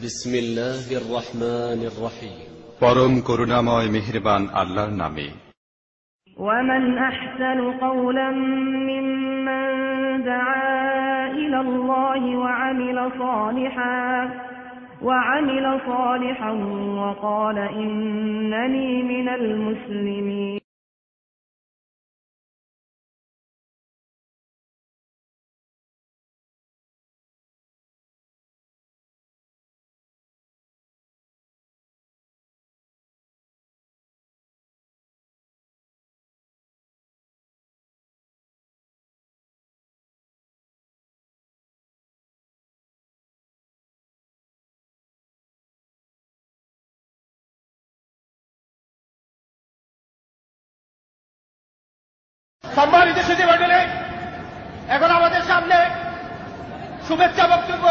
بسم الله الرحمن الرحيم পরম করুণাময় মেহেরবান আল্লাহর নামে ومن أحسن قولا ممن دعا إلى الله وعمل صالحا وعمل صالحا وقال إنني من المسلمين সম্মানিত মন্ডলী এখন আমাদের সামনে শুভেচ্ছা বক্তব্য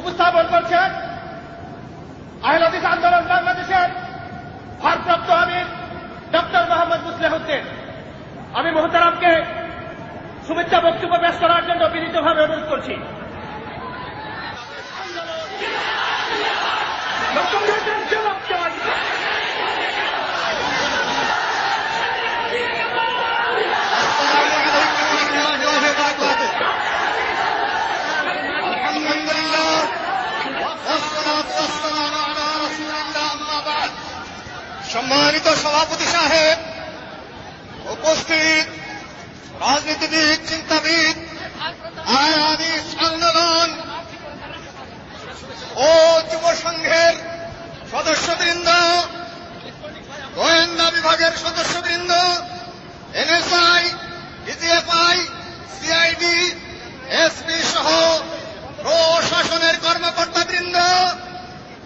উপস্থাপন করছেন আহলাদিস আন্দোলন বাংলাদেশের ভারপ্রাপ্ত আমির ডক্টর মোহাম্মদ মুসলেহুদ্দিন আমি মোহতারামকে শুভেচ্ছা বক্তব্য পেশ করার জন্য বিনীতভাবে অনুরোধ করছি। সম্মানিত সভাপতি সাহেব, উপস্থিত রাজনীতিবিদ, চিন্তাবিদ আয়াদিস আন্দোলন ও যুব সংঘের সদস্যবৃন্দ, গোয়েন্দা বিভাগের সদস্যবৃন্দ, এনএসআই, ডিজিএফআই, সিআইডি, এসপি সহ প্রশাসনের কর্মকর্তাবৃন্দ,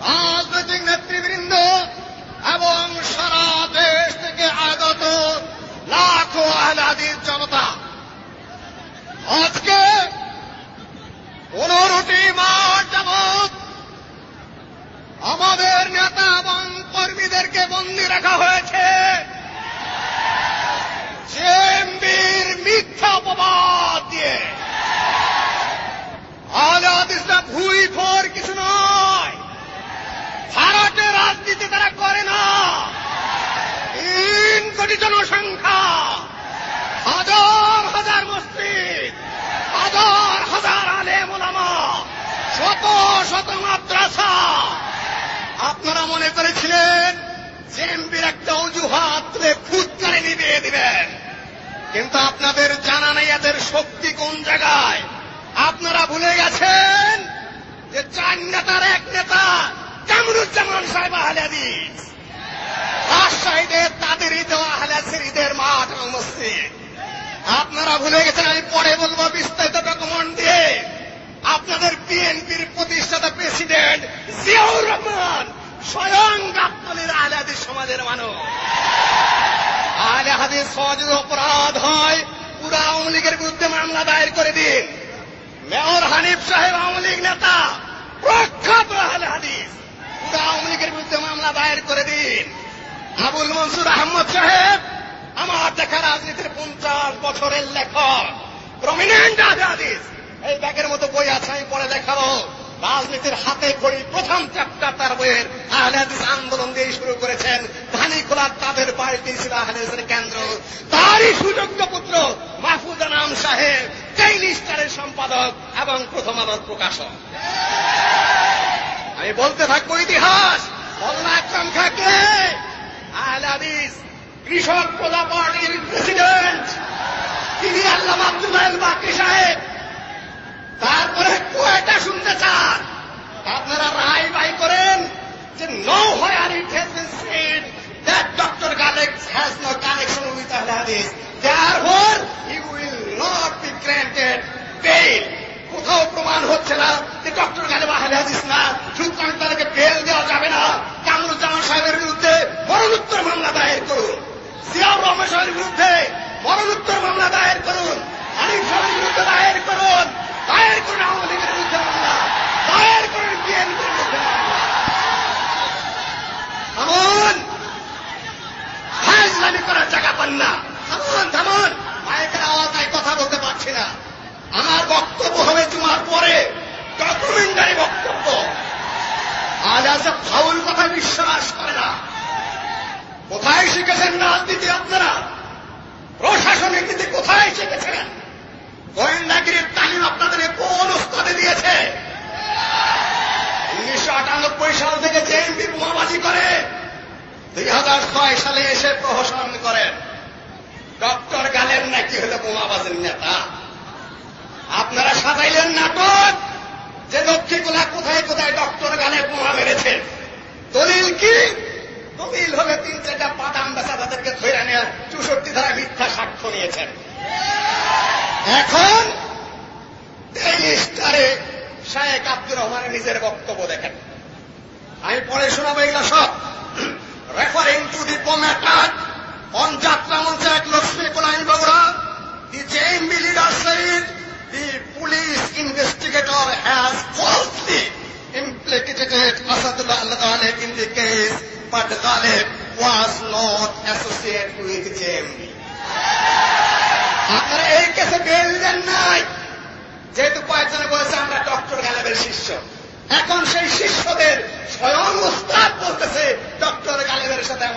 রাজনৈতিক নেতৃবৃন্দ এবং সারা দেশ থেকে আগত লাখো আহলাদির জনতা। আজকে পনেরোটি মাস যাবৎ আমাদের নেতা এবং কর্মীদেরকে বন্দী রাখা হয়েছে। জেএমবির মিথ্যা অপবাদ দিয়ে। আলে হাদিসরা ভুই ফোর কিছু নয়। ভারতের রাজনীতি তারা করে না। তিন কোটি জনসংখ্যা, হাজার হাজার মসজিদ, হাজার হাজার আলেম ওলামা, শত শত মাদ্রাসা। আপনারা মনে করেছিলেন জেএমবির একটা অজুহাত ফুৎকারে নিভিয়ে দিবেন। কিন্তু আপনাদের জানা নেই এদের শক্তি কোন জায়গায়। আপনারা ভুলে গেছেন যে চার নেতার এক নেতা কামরুজ্জামান সাহেব আহলে হাদিস। রাজশাহীতে তাদেরই দেওয়া আহলে হাদিসের মাঠ এবং মসজিদ। আপনারা ভুলে গেছেন, আমি পরে বলব বিস্তারিত ডকুমেন্ট দিয়ে। আপনাদের বিএনপির প্রতিষ্ঠাতা প্রেসিডেন্ট জিয়াউর রহমান স্বয়ং গাবতলির আহলে হাদিস সমাজের মানুষ। আহলে হাদিস সহজে অপরাধ হয়, পুরা আওয়ামী লীগের বিরুদ্ধে মামলা দায়ের করে দিন। মেয়র হানিফ সাহেব আওয়ামী লীগ নেতা, প্রখ্যাত আহলে হাদিস। আওয়ামী লীগের বিরুদ্ধে মামলা দায়ের করে দিন। আবুল মনসুর আহমদ সাহেব, আমার দেখা রাজনীতির পঞ্চাশ বছরের লেখক প্রমিনেন্ট আহলে হাদিস এই ব্যাগের মতো বই আছে, আমি পরে দেখাবো। রাজনীতির হাতে খড়ি প্রথম চ্যাপ্টার তার বইয়ের আহলে আন্দোলন দিয়ে শুরু করেছেন। ধানি খোলার তাদের পার্টি ছিল আহলে কেন্দ্র। তারই সুযোগ্য পুত্র মাহফুজ আনাম সাহেব ডেইলি স্টারের সম্পাদক এবং প্রথম আলোর প্রকাশক। আমি বলতে থাকব ইতিহাস মৌলানা আকরাম খাকে কৃষক প্রজা পার্টির প্রেসিডেন্ট তিনি আল্লাহ আব্দুল্লাহ বাকি সাহেব। তারপরে কয়টা শুনতে চান। আপনারা রায় বাই করেন যে nowhere it has been said that doctor গালেক্স has no connection with Ahle Hadith therefore, he will not be granted bail. কোথাও প্রমাণ হচ্ছে না যে ডক্টর গালেব আহলে হাদিস না। সুতরাং তাদেরকে বেল দেওয়া যাবে না। কামরুজ্জামান সাহেবের বিরুদ্ধে মরণোত্তর মামলা দায়ের করুন। সিয়াম রহমান সাহেবের বিরুদ্ধে মরণোত্তর মামলা দায়ের করুন। হানিফ সাহেবের বিরুদ্ধে দায়ের করুন। দায়ের করুন আওয়ামী লীগের বিরুদ্ধে মামলা।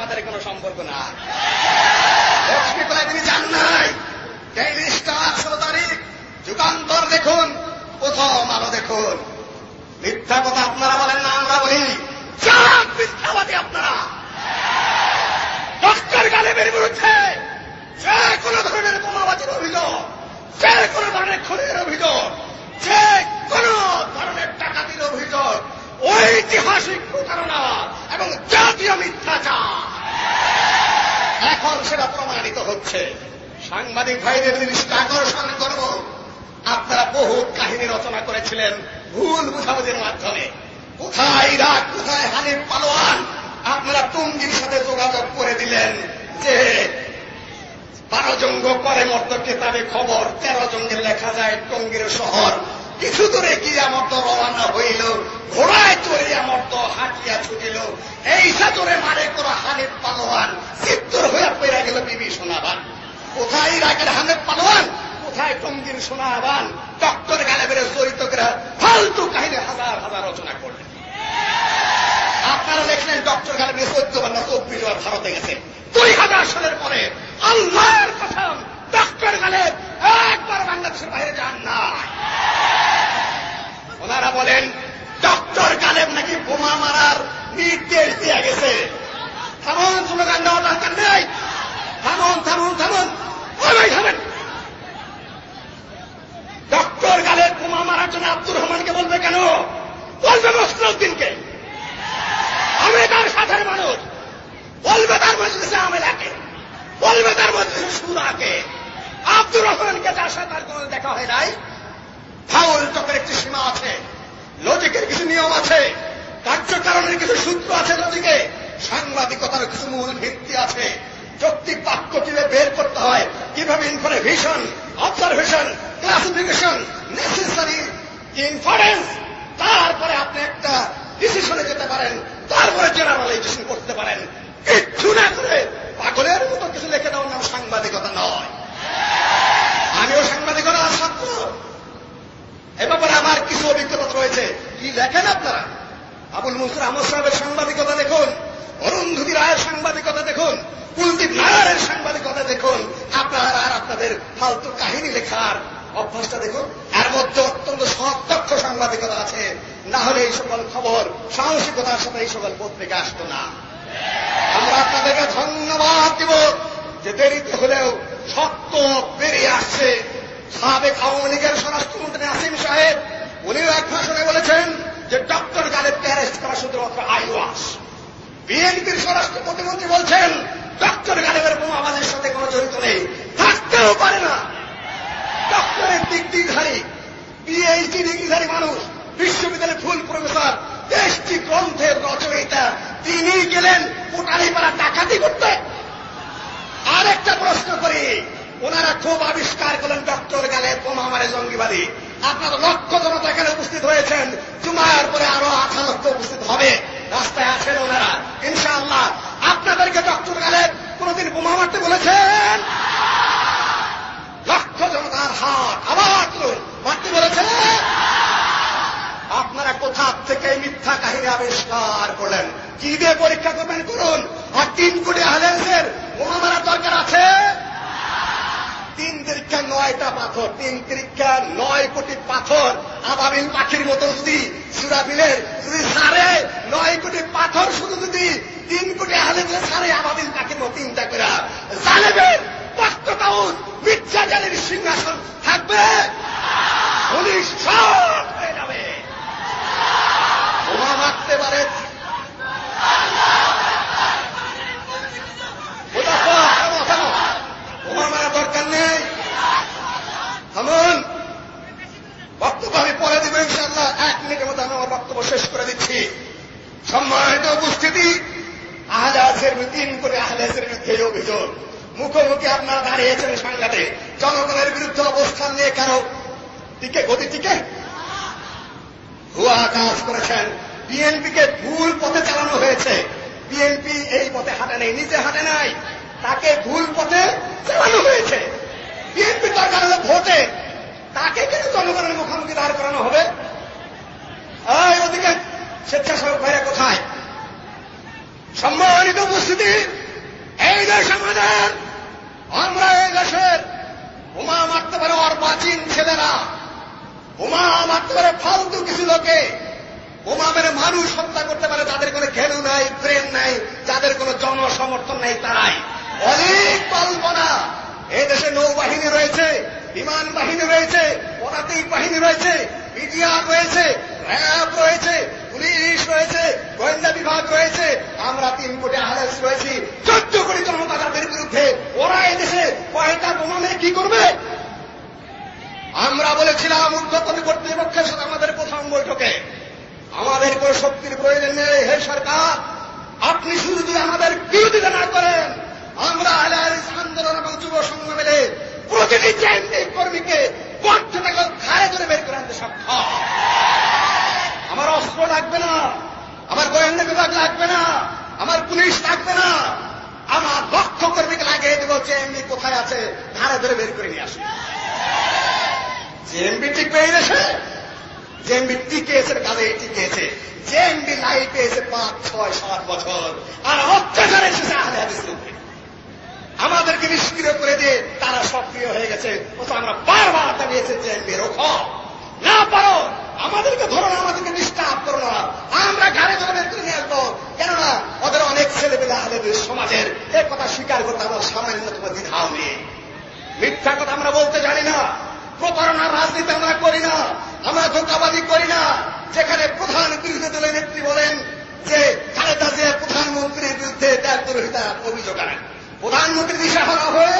সাথে কোনো সম্পর্ক না। সাংবাদিক ভাইদের জিনিসটা আকর্ষণ করব। আপনারা বহু কাহিনী রচনা করেছিলেন ভুল বুঝাবুঝির মাধ্যমে। কোথায় রাগ, কোথায় হানিফ পালোয়ান? আপনারা তুঙ্গির সাথে যোগাযোগ করে দিলেন যে, বারো জঙ্গ করে মর্ত কেতাবে খবর, তেরো জঙ্গে লেখা যায় টঙ্গির শহর। কিছু দূরে গিয়া মর্ত রওনা হইল, ঘোড়ায় চড়িয়া মর্ত হাঁটিয়া ছুটিল। এই সাতরে মারে করা হানিফ পালোয়ান। চিত্তর হইয়া পেরা গেল বিবি সোনাবান কোথায় ইরাকের হামেদ পালোয়ান কোথায় টঙ্গির সোনা আবান ডক্টর গালেবের গ্রাহ ফালতু কাহিনী হাজার হাজার রচনা করলেন। আপনারা দেখলেন ডক্টর গালেবের চৈদ্যবার না চব্বিশ বার ভারতে গেছে। দুই হাজার সালের পরে আল্লাহর কথা ডক্টর গালেব একবার বাংলাদেশের বাইরে যান না ওনারা বলেন, ডক্টর গালেব নাকি বোমা মারার নির্দেশ দিয়ে গেছে? থামুন কোনো গান গান্ডা দরকার নেই। থামুন থামুন থামুন। 我没他们。মেডিকেলে ফুল প্রফেসর দেশটি গ্রন্থের রচয়িতা। তিনি গেলেন পাড়া ডাকাতি করতে। আর একটা প্রশ্ন করি। ওনারা খুব আবিষ্কার করলেন ডক্টর গেলে বোমা জঙ্গিবাদী। আপনার লক্ষ জনতা এখানে উপস্থিত হয়েছেন। জুমার পরে আরও আধা লক্ষ উপস্থিত হবে। রাস্তায় আছেন ওনারা। ইনশাআল্লাহ। আপনাদেরকে ডক্টর গেলে কোনদিন বোমা মারতে বলেছেন? লক্ষ জনতার হাত। আবার কোথা থেকে মিথ্যা কাহিনী আবিষ্কার করলেন? কি দিয়ে পরীক্ষা করবেন করুন? আর তিন কোটি হালেন্সের মহামারা দরকার আছে? তিন তিরিক্ষা নয়টা পাথর, তিন তিরিক্ষা নয় কোটি পাথর আবাবিল পাখির মতো যদি সুরাবিলের যদি সাড়ে নয় কোটি পাথর শুধু যদি তিন কোটি হালেন্সের সাড়ে আবাবিল পাখির মতো তিনটা করে। জালেবের বক্তদাউদ মিথ্যা জালের সিংহাসন থাকবে? উনিশ মারতে পারে। দরকার নেই। থামুন। বক্তব্য আমি পরে দিব ইনশাল্লাহ এক মিনিটের মধ্যে আমি আমার বক্তব্য শেষ করে দিচ্ছি। সম্মানিত উপস্থিতি আহলাসের তিন করে আহলাসের বিরুদ্ধে অভিযোগ। মুখোমুখি আপনারা দাঁড়িয়েছেন সাংঘাতে জনগণের বিরুদ্ধে অবস্থান নিয়ে কেন টিকে গতি টিকে ভুয়া কাজ করেছেন। বিএনপিকে ভুল পথে চালানো হয়েছে। বিএনপি এই পথে হাঁটে নেই, নিজে হাঁটে নাই, তাকে ভুল পথে চালানো হয়েছে। বিএনপি দরকার হলো ভোটে তাকে কেন জনগণের মুখোমুখি দাঁড় করানো হবে। ওদিকে স্বেচ্ছাসেবক ভাইরা কোথায়? সম্মানিত উপস্থিতি, এই দেশ আমাদের, আমরা এই দেশের বোমা মারতে পারে অর্বাচীন ছেলেরা। বোমা মারতে পারে ফালতু কিছু লোকে। বোমা মেরে মানুষ হত্যা করতে পারে যাদের কোনো ঘেলু নাই ব্রেন নাই যাদের কোনো জনসমর্থন নাই, তারাই। অনেক কল্পনা। এই দেশে নৌবাহিনী রয়েছে, বিমান বাহিনী রয়েছে, পদাতিক বাহিনী রয়েছে বিডিআর রয়েছে, র্যাব রয়েছে, পুলিশ রয়েছে, গোয়েন্দা বিভাগ রয়েছে। আমরা তিন কোটি আহলেস রয়েছি চোদ্দ কোটি জনতা যাদের বিরুদ্ধে ওরা এদেশে কয়টা বোমা মেরে কি করবে? আমরা বলেছিলাম উদ্যোতন কর্তৃপক্ষের সাথে আমাদের প্রথম বৈঠকে। আমাদের কোন শক্তির প্রয়োজন নেই। হে সরকার, আপনি শুধু যদি আমাদের বিরোধিতা না করেন, আমরা আহলারিস আন্দোলন এবং যুব সংঘ মিলে প্রতিটি চ্যান্ডিক কর্মীকে থেকে ঘাড়ে ধরে বের করে আনতে সক্ষম। আমার অস্ত্র লাগবে না, আমার গোয়েন্দা বিভাগ লাগবে না, আমার পুলিশ লাগবে না। আমার দক্ষ কর্মীকে লাগিয়ে দেবো চেএমবি কোথায় আছে, ঘাড়ে ধরে বের করে নিয়ে আসি জেএমবি ঠিক পেয়ে গেছে জেএমবি টিকে এসে কাজে টিকেছে জেএমবি লাই পেয়েছে পাঁচ, ছয়, সাত বছর, আর অত্যাচার এসেছে আহলে আমাদেরকে নিষ্ক্রিয় করে দিয়ে তারা সক্রিয় হয়ে গেছে, অথচ আমরা বারবার দাঁড়িয়েছে জেএমবি রোখো না পারো, আমাদেরকে ধরো না, আমাদেরকে ডিস্টার্ব করো না। আমরা ঘাড়ে ধরে বের করে নিয়ে আসব। কেননা, ওদের অনেক ছেলেপেলে আহলেদের সমাজের এ কথা স্বীকার করতে আমার সামান্যতম দ্বিধাও নেই। মিথ্যা কথা আমরা বলতে জানি না। প্রতারণার রাজনীতি আমরা করি না। আমরা ধোকাবাজি করি না। যেখানে প্রধান বিরোধী দলের নেত্রী বলেন যে খালেদা জিয়া প্রধানমন্ত্রীর বিরুদ্ধে ত্যাগদ্রোহিতার অভিযোগ আনেন প্রধানমন্ত্রী দিশাহারা হয়ে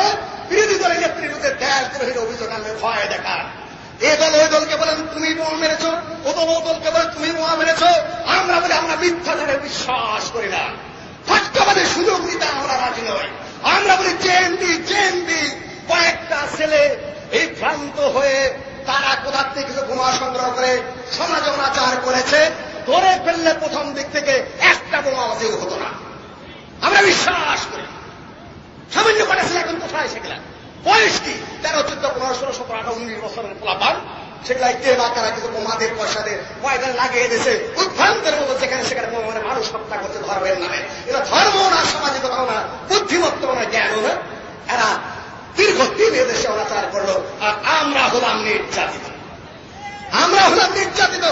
বিরোধী দলের নেত্রীর বিরুদ্ধে ত্যাগদ্রোহীর অভিযোগ আনলে ভয় দেখান। এ দল ওই দলকে বলেন, তুমি বোমা মেরেছ। ও দল ও দলকে বলেন, তুমি বোমা মেরেছ। আমরা বলি আমরা মিথ্যাচারে বিশ্বাস করি না। ফাটকাবাদের সুযোগ নিতে আমরা রাজি নই। আমরা বলি, জেএনবি জেএনবি। কয়েকটা ছেলে এই ভ্রান্ত হয়ে তারা কোথার থেকে কিছু বোমা সংগ্রহ করে, সমাজ অনাচার করেছে, ধরে ফেললে প্রথম দিক থেকে একটা বোমা আমাদের হতো না। আমরা বিশ্বাস করি। সামান্য কটা ছেলে এখন কোথায় সেগুলা বয়স তেরো, চোদ্দ, পনেরো, ষোলো, সতেরো, আঠারো, উনিশ বছরের পোলাপান। সেগুলা কে বা কারা কিছু বোমাদের পয়সাদের কয়দিন লাগিয়ে দিয়েছে? উদ্ভ্রান্তের মতো যেখানে সেখানে বোমা মানুষ হত্যা করছে ধর্মের নামে। এটা ধর্ম না সামাজিক না বুদ্ধিমত্ত না জ্ঞানও না। এরা দীর্ঘদিন এদেশে অনাচার করল, আর আমরা হলাম নির্যাতিত। আমরা হলাম নির্যাতিত।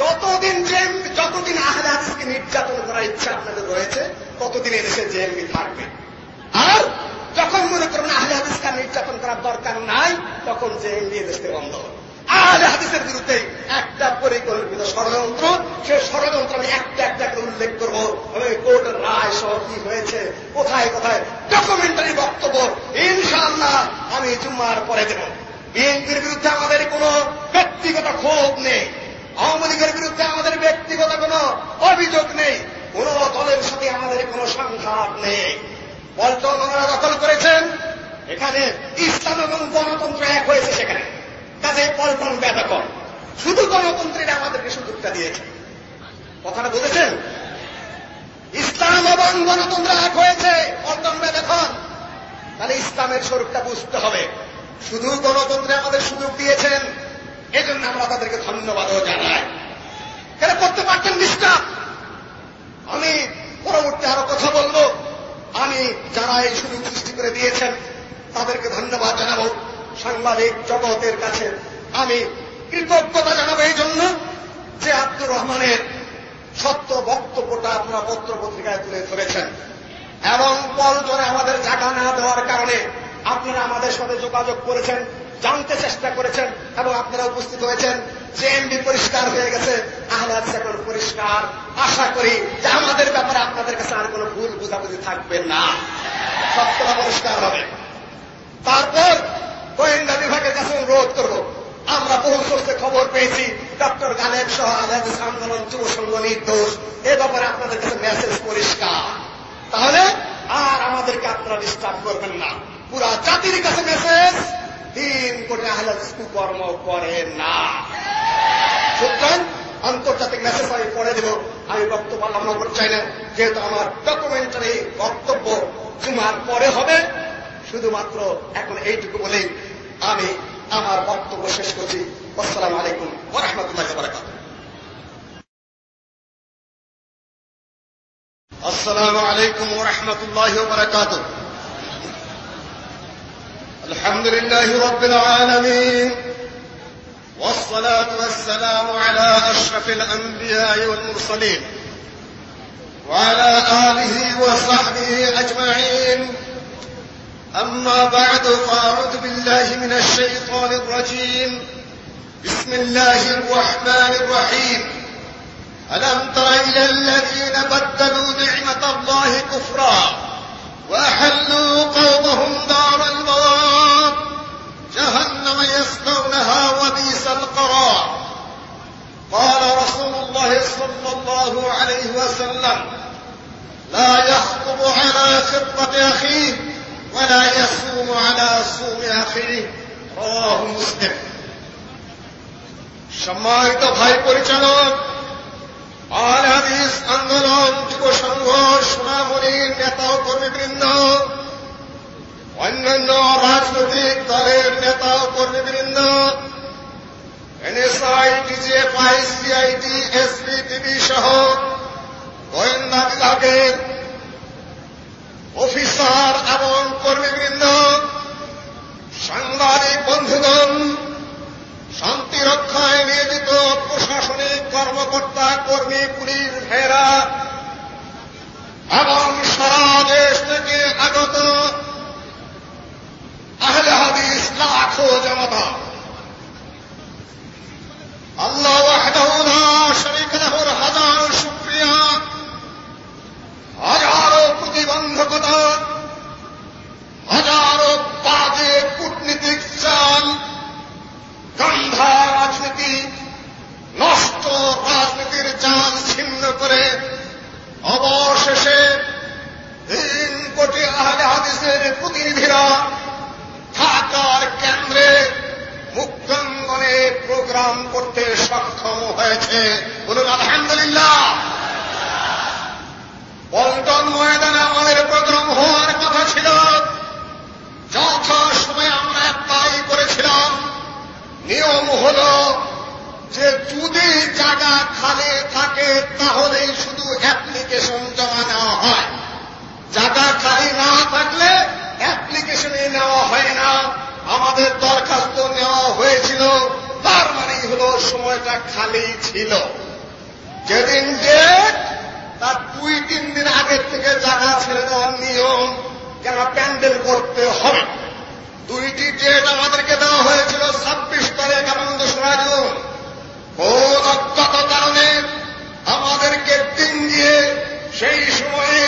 যতদিন জেম যতদিন আহলে নির্যাতন করার ইচ্ছা আপনাদের রয়েছে, ততদিন এদেশে জেএমবি থাকবে। আর যখন মনে করবেন আহলে হাদিসকে নির্যাতন করার দরকার নাই, তখন জেএমবি এদেশকে বন্ধ। আহলে হাদিসের বিরুদ্ধে একটা পরিকল্পিত ষড়যন্ত্র সে ষড়যন্ত্র আমি একটা একটা করে উল্লেখ করব। কোর্টের রায় সহ কি হয়েছে, কোথায় কোথায় ডকুমেন্টারি বক্তব্য, ইনশাআল্লাহ আমি জুম্মার পরে দেব। বিএনপির বিরুদ্ধে আমাদের কোনো ব্যক্তিগত ক্ষোভ নেই। আওয়ামী লীগের বিরুদ্ধে আমাদের ব্যক্তিগত কোনো অভিযোগ নেই। কোন দলের সাথে আমাদের কোনো সংঘাত নেই। পল্টন ওনারা দখল করেছেন, এখানে ইসলাম এবং গণতন্ত্র এক হয়েছে সেখানে। কাজে পল্টন ব্যাপক। শুধু গণতন্ত্রের আমাদেরকে সুযোগটা দিয়েছে। কথাটা বুঝেছেন? ইসলাম এবং গণতন্ত্র এক হয়েছে। পল্টন ব্যাপক তাহলে ইসলামের স্বরূপটা বুঝতে হবে। শুধু গণতন্ত্রে আমাদের সুযোগ দিয়েছেন। এজন্য আমরা তাদেরকে ধন্যবাদও জানাই। কেন করতে পারতেন ডিস্টার্ব আমি পরবর্তী আরও কথা বলব। এই সুযোগ সৃষ্টি করে দিয়েছেন, তাদেরকে ধন্যবাদ জানাব। সাংবাদিক জগতের কাছে আমি কৃতজ্ঞতা জানাব এই জন্য যে আব্দুর রহমানের সত্য বক্তব্যটা আপনারা পত্র পত্রিকায় তুলে ধরেছেন। এবং পল্টনে আমাদের জায়গা না দেওয়ার কারণে আপনারা আমাদের সাথে যোগাযোগ করেছেন, জানতে চেষ্টা করেছেন এবং আপনারা উপস্থিত হয়েছেন। যে এমডি পরিষ্কার হয়ে গেছে, আহ্লাদ এখন পরিষ্কার। আশা করি যে আমাদের ব্যাপারে আপনাদের কাছে আর কোনো ভুল বুঝাবুঝি থাকবে না। সত্যটা পরিষ্কার হবে। তারপর গোয়েন্দা বিভাগের কাছে অনুরোধ করব। আমরা বহু সূত্রে খবর পেয়েছি, ডক্টর গালেব সহ আজাদ আন্দোলন, যুব সংঘ নির্দোষ। এ ব্যাপারে আপনাদের কাছে মেসেজ পরিষ্কার। তাহলে আর আমাদেরকে আপনারা ডিস্টার্ব করবেন না। পুরা জাতির কাছে মেসেজ তিন কোটি আহলাদ কর্ম করে না। সুতরাং আন্তর্জাতিক মেসেজ আমি পড়ে দেব। আমি বক্তব্য লম্বা করতে চাই না। যেহেতু আমার ডকুমেন্টারি বক্তব্য জুমার পরে হবে, শুধুমাত্র এখন এইটুকু বলেই আমি আমার বক্তব্য শেষ করছি আসসালামু আলাইকুম ওরহমতুল্লাহ বরাকাত السلام عليكم ورحمة الله وبركاته الحمد لله رب العالمين والصلاة والسلام على أشرف الأنبياء والمرسلين وعلى آله وصحبه أجمعين أما بعد فأعوذ بالله من الشيطان الرجيم. بسم الله الرحمن الرحيم. ألم تر إلى الذين بدلوا نعمة الله كفرا وأحلوا قومهم دار البوار؟ جهنم يصلونها وبئس القرار. قال رسول الله صلى الله عليه وسلم لا يخطب على خطبة أخيه ولا يصوم على صوم أخيه رواه مسلم সম্মানিত ভাই পরিচালক আল হাদিস আন্দোলন যুব সংঘ সোনামণির নেতা ও কর্মীবৃন্দ অন্যান্য রাজনৈতিক দলের নেতা ও কর্মীবৃন্দ NSI DGFI CIT SP TV সহ গোয়েন্দা বিভাগের বন্ধুগণ শান্তি রক্ষায় নিয়োজিত প্রশাসনিক কর্মকর্তা, কর্মী, পুলিশ ভেরা এবং সারা দেশ থেকে আগত আহলে হাদিস লাখো জনতা আল্লাহ ওয়াহদাহু লা লাহুর হাজার শুকরিয়া। হাজারো প্রতিবন্ধকতা রাজনীতির চাল ছিন্ন করে অবশেষে তিন কোটি আহলে হাদিসের প্রতিনিধিরা ঢাকার কেন্দ্রে মুক্তাঙ্গনে প্রোগ্রাম করতে সক্ষম হয়েছে। বলুন, আলহামদুলিল্লাহ। পল্টন ময়দানে আমাদের প্রোগ্রাম হওয়ার কথা ছিল। যথা সময় আমরা অ্যাপ্লাই করেছিলাম। নিয়ম হল যে যদি জায়গা খালি থাকে, তাহলেই শুধু অ্যাপ্লিকেশন জমা নেওয়া হয়। জায়গা খালি না থাকলে অ্যাপ্লিকেশনে নেওয়া হয় না। আমাদের দরখাস্ত নেওয়া হয়েছিল, তার মানেই হল সময়টা খালি ছিল। যেদিন ডেট তার দুই তিন দিন আগের থেকে জায়গা ছেড়ে দেওয়ার নিয়ম কেন প্যান্ডেল করতে হবে। দুইটি ডেট আমাদেরকে দেওয়া হয়েছিল ছাব্বিশ তারিখ এবং দোসরা কোন অজ্ঞাত কারণে আমাদেরকে দিন দিয়ে সেই সময়ে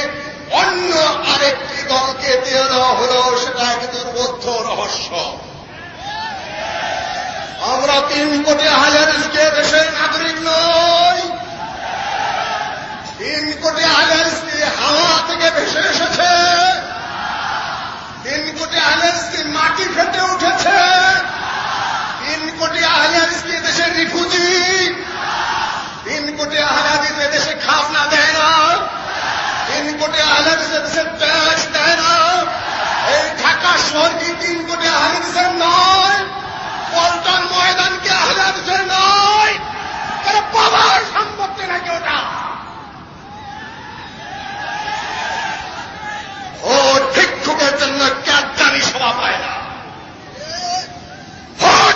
অন্য আরেকটি দলকে দিয়ে দেওয়া হল, সেটা এক দুর্বোধ্য রহস্য। আমরা তিন কোটি হাজার হাজারকে দেশের নাগরিক নই। তিন কোটি হাজার হাজারকে হাওয়া থেকে ভেসে এসেছে। তিন কোটি হাজার আহলেসকে মাটি ফেটে উঠেছে। তিন কোটি আহলাদিসকে দেশে রিফুজি তিন কোটি আহলাদিস দেশে খাজনা দেয় না। তিন কোটি আহলাদিস দেশে ট্যাক্স দেয় না। এই ঢাকা শহর কি তিন কোটি আহলাদিসের নয়? পল্টন ময়দান কি আহলাদিসের নয়? তারা বাবার সম্পত্তি নাকি ওটা? ও ঠিক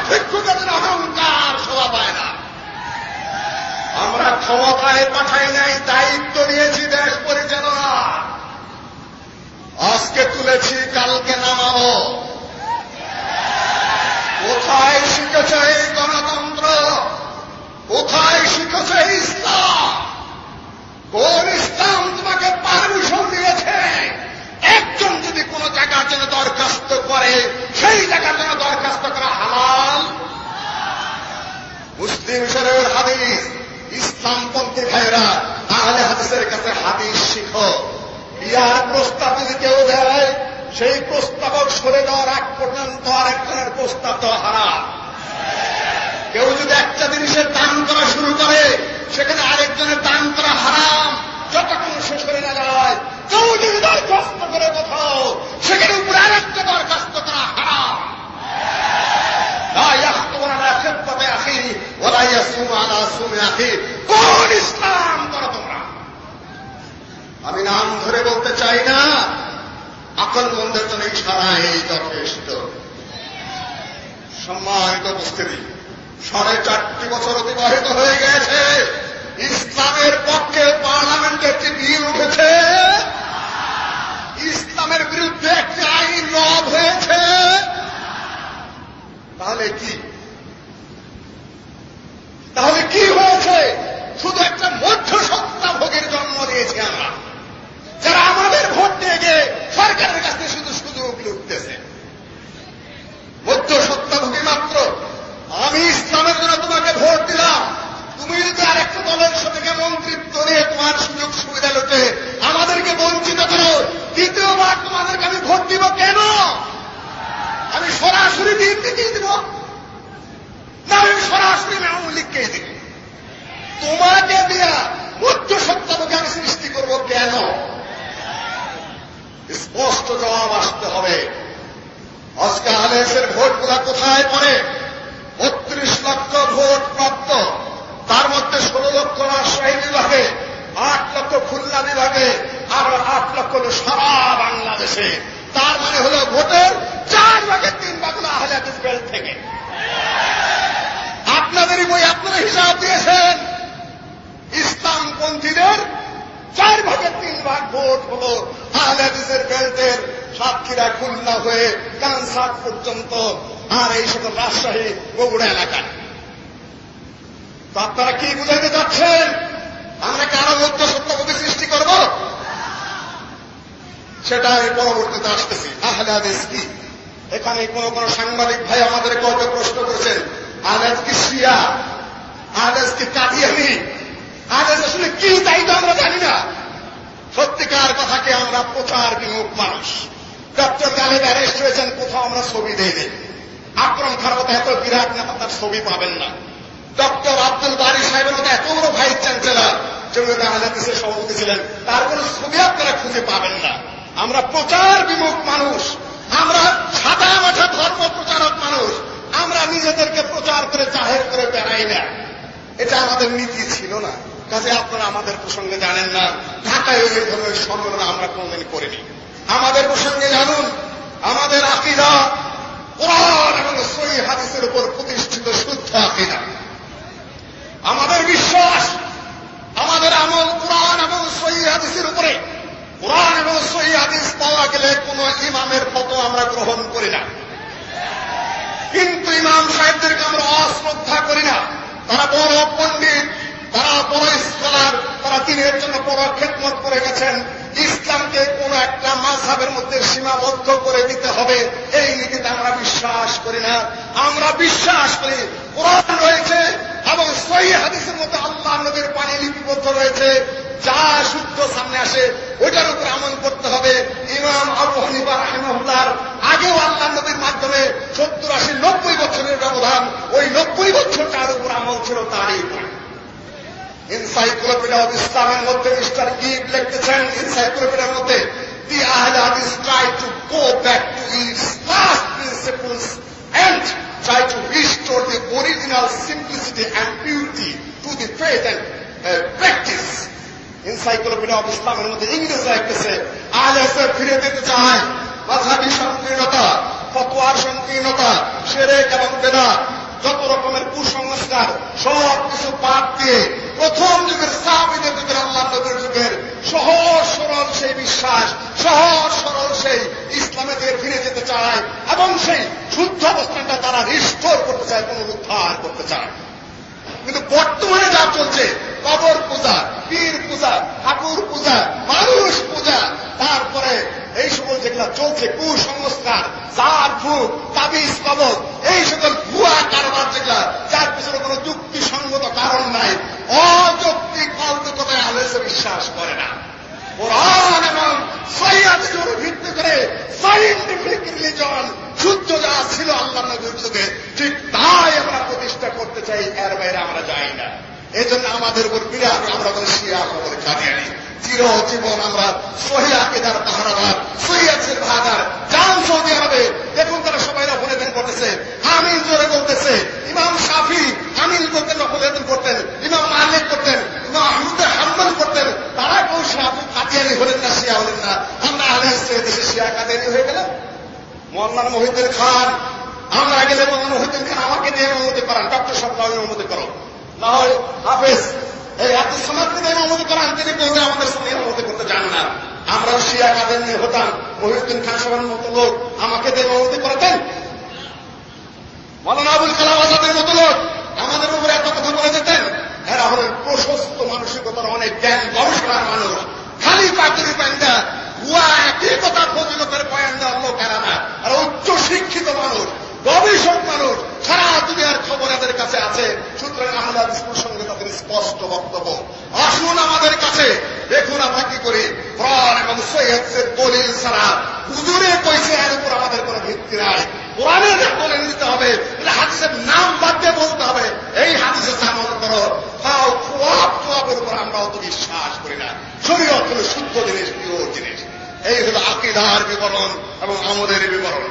পার্থক্য অহংকার শোভা পায় না? আমরা ক্ষমতায় পাঠাই নাই দায়িত্ব নিয়েছি দেশ পরিচালনা আজকে তুলেছি কালকে নামাব কোথায় শিখেছে এই গণতন্ত্র? কোথায় শিখেছে ইসলাম? কোন ইসলাম তোমাকে পারমিশন প্রস্তাব দেওয়া হারাম। কেউ যদি একটা জিনিসের দান করা শুরু করে, সেখানে আরেকজনের দান করা হারাম। যতক্ষণ শেষ করে না যায়, কেউ যদি দরখাস্ত করে কোথাও, সেখানে উপরে আরেকটা দরখাস্ত করা হারাম। কোন ইসলাম করো তোমরা। আমি নাম ধরে বলতে চাই না আকল মন্দের জন্য ইশারা এই দর উপস্থিতি সাড়ে চারটি বছর অতিবাহিত হয়ে গেছে ইসলামের পক্ষে পার্লামেন্টে একটি বিল উঠেছে ইসলামের বিরুদ্ধে একটি আইন রদ হয়েছে তাহলে কি তাহলে কি হয়েছে শুধু একটা মধ্য সত্তা ভোগের জন্ম দিয়েছি আমরা যারা আমাদের ভোট দিয়ে গিয়ে সরকারের কাছে শুধু শুধু উঠতেছে মধ্য সত্তাভোগী মাত্র আমি ইসলামের জন্য তোমাকে ভোট দিলাম তুমি যদি আরেকটা দলের সাথে মন্ত্রিত্ব নিয়ে তোমার সুযোগ সুবিধা লোকে আমাদেরকে বঞ্চিত করো দ্বিতীয়বার তোমাদেরকে আমি ভোট দিব কেন আমি সরাসরি বিএনপিকেই দিব? না আমি সরাসরি আওয়ামী লীগকেই দিব? তোমাকে দিয়া মধ্য সত্তাভোগী আমি সৃষ্টি করব কেন? স্পষ্ট জবাব আসতে হবে। আজকে আলেসের ভোটগুলা কোথায় পড়ে? বত্রিশ লক্ষ ভোট প্রাপ্ত। তার মধ্যে ষোলো লক্ষ রাজশাহী বিভাগে, আট লক্ষ খুলনা বিভাগে, আর আট লক্ষ হল সারা বাংলাদেশে। তার মানে হল ভোটের চার ভাগের তিন ভাগ হল আহলে হাদিস বেল্ট থেকে। আপনাদেরই বই আপনারা হিসাব দিয়েছেন। ইসলামপন্থীদের চার ভাগের তিন ভাগ ভোট হল। আহলে হাদিসের বেল্টের সাতক্ষীরা খুলনা হয়ে কানসাট পর্যন্ত আর এই সকল রাজশাহী, বগুড়া এলাকায়। তো আপনারা কি বুঝাইতে যাচ্ছেন আমরা কি আরও মধ্য সত্যপতি সৃষ্টি করব? সেটা পরবর্তীতে আসতেছি। আহলে হাদিস কি? এখানে কোন কোন সাংবাদিক ভাই আমাদের কত প্রশ্ন করেছেন? আহলেজ কি শিয়া আহলেজ কি কাদিয়ানি আহলেজ আসলে কি তাই তো আমরা জানি না। সত্যিকার কথাকে আমরা প্রচার বিমুখ মানুষ। ডক্টর গালিব অ্যারেস্ট হয়েছেন কোথাও আমরা ছবি দিই আকরম খার মতো এত বিরাট নেতা তার ছবি পাবেন না। ডক্টর আব্দুল বারি সাহেবের মতো এত বড় ভাইস চ্যান্সেলার যেগুলো বাংলাদেশের সভাপতি ছিলেন, তার কোন ছবি আপনারা খুঁজে পাবেন না। আমরা প্রচার বিমুখ মানুষ। আমরা সাদা মাঠা ধর্ম প্রচারক মানুষ। আমরা নিজেদেরকে প্রচার করে, জাহের করে বেড়াই না। এটা আমাদের নীতি ছিল না। কাজে আপনারা আমাদের প্রসঙ্গে জানেন না, ঢাকায় ওই ধরনের সম্মেলন আমরা কোনদিন করিনি। আমাদের প্রসঙ্গে জানুন, আমাদের আকিদা কোরআন এবং সই হাদিসের উপর প্রতিষ্ঠিত শুদ্ধ আকিদা। আমাদের বিশ্বাস আমাদের আমল কোরআন এবং সই হাদিসের উপরে এবং সই হাদিস পাওয়া গেলে কোন ইমামের ফটো আমরা গ্রহণ করি না। কিন্তু ইমাম সাহেবদেরকে আমরা অশ্রদ্ধা করি না। তারা বড় পণ্ডিত, তারা বড় স্কলার, তারা দিনের জন্য বড় খেদমত করে গেছেন। ইসলামকে কোন একটা মাঝাবের মধ্যে সীমাবদ্ধ করে দিতে হবে। এই নীতিতে আমরা বিশ্বাস করি না। আমরা বিশ্বাস করি কোরআন রয়েছে এবং সহি হাদিসের মধ্যে আল্লাহ নবীর পানি লিপিবদ্ধ রয়েছে। যা শুদ্ধ সামনে আসে ওইটার উপর আমল করতে হবে। ইমাম আবু হানিফা রাহিমাহুল্লাহর আগেও আল্লাহ নবীর মাধ্যমে সত্তর আশি নব্বই বছরের ব্যবধান ওই নব্বই বছর তার উপর আমল ছিল তারই উপর। এনসাইক্লোপিডিয়া অফ ইসলামের মধ্যে মিস্টার গিব লিখতেছেন এনসাইক্লোপিডিয়ার মধ্যে the Ahle Hadith try to go back to its last principles and try to restore the original simplicity and beauty to the faith and uh, encyclopaedia of ইসলামের মধ্যে ইংরেজ লিখতেছে আহলে হাদিস ফিরে দিতে চায় মাঝহাবি সংকীর্ণতা, ফতোয়ার সংকীর্ণতা, সেরেক এবং বেদাত যত রকমের কুসংস্কার, সব কিছু বাদ দিয়ে প্রথম যুগের সাহাবিদের যুগের আল্লাহ নবীর যুগের সহজ সরল সেই বিশ্বাস, সহজ সরল সেই ইসলামে দিয়ে ফিরে যেতে চায় এবং সেই শুদ্ধ অবস্থানটা তারা রিস্টোর করতে চায়, পুনরুদ্ধার করতে চায় কিন্তু বর্তমানে যা চলছে কবর পূজা পীর পূজা ঠাকুর পূজা মানুষ পূজা তারপরে এই সকল যেগুলা চলছে কুসংস্কার জার ফুক তাবিজ কবর এই সকল ভুয়া কারবার যেগুলা যার পিছনে কোনো যুক্তিসঙ্গত কারণ নাই অযৌক্তিক ফালতু কথায় আলেসে বিশ্বাস করে না কোরআন এবং সৈয়াদের উপর ভিত্তি করে সাইন্টিফিক রিলিজন শুদ্ধ যা ছিল আল্লাহ নবীর যুগে ঠিক তাই আমরা প্রতিষ্ঠা করতে চাই এর বাইরে আমরা যাই না এই জন্য আমাদের উপর বিরাট আমরা কোনো শিয়া খবর জানি আনি চিরজীবন আমরা সহি আকিদার পাহারাদার সৈয়াদের ভাগার যান সৌদি আরবে দেখুন তারা সবাই রফলেদিন করতেছে আমিন জোরে বলতেছে ইমাম সাফি আমিন করতেন রফলেদিন করতেন ইমাম মালিক করতেন ইমাম আহমদে হাম্বাল করতেন তারা কেউ সাফি কাতিয়ানি হলেন না শিয়া হলেন না আমরা আলে দেশে শিয়া কাতিয়ানি হয়ে গেলাম মোহাম্মদ মহিউদ্দিন খান আমরা গেলে মোহাম্মদ মহিউদ্দিন খান আমাকে দিয়ে অনুমতি করান ডক্টর সরকার অনুমতি করো না হয় হাফেজ এই আব্দুল সামাদকে দিয়ে অনুমতি করান তিনি বলতে আমাদের সঙ্গে অনুমতি করতে চান না আমরা শিয়া কাদের নিয়ে হতাম মহিউদ্দিন খান সবার মতো লোক আমাকে দিয়ে অনুমতি করাতেন মৌলানা আবুল কালাম আজাদের মতো লোক আমাদের উপরে এত কথা বলে যেতেন এরা হলেন প্রশস্ত মানসিকতার অনেক জ্ঞান গবেষণার মানুষ খালি পাখির প্যান্ডা ভুয়া একই কথা ফজিলতের পয়েন্ট দেওয়ার লোক এরা না আর উচ্চ শিক্ষিত মানুষ গবেষক মানুষ সারা দুনিয়ার খবর এদের কাছে আছে সুতরাং আমরা প্রসঙ্গে তাদের স্পষ্ট বক্তব্য। আসুন আমাদের কাছে। দেখুন আমরা কি করি? কোরআন এবং সৈয়দের দলিল ছাড়া হুজুরে কইছে এর উপর আমাদের কোনো ভিত্তি নাই। কোরআনের দলিল নিতে হবে হাদিসের নাম বাদ দিয়ে বলতে হবে। এই হাদিসের নাম করো, তাও খোয়াব খোয়াবের উপর আমরা অত বিশ্বাস করি না। শরীয়ত হল শুদ্ধ জিনিস প্রিয় জিনিস। এই হল আকিদার বিবরণ এবং আমাদের বিবরণ।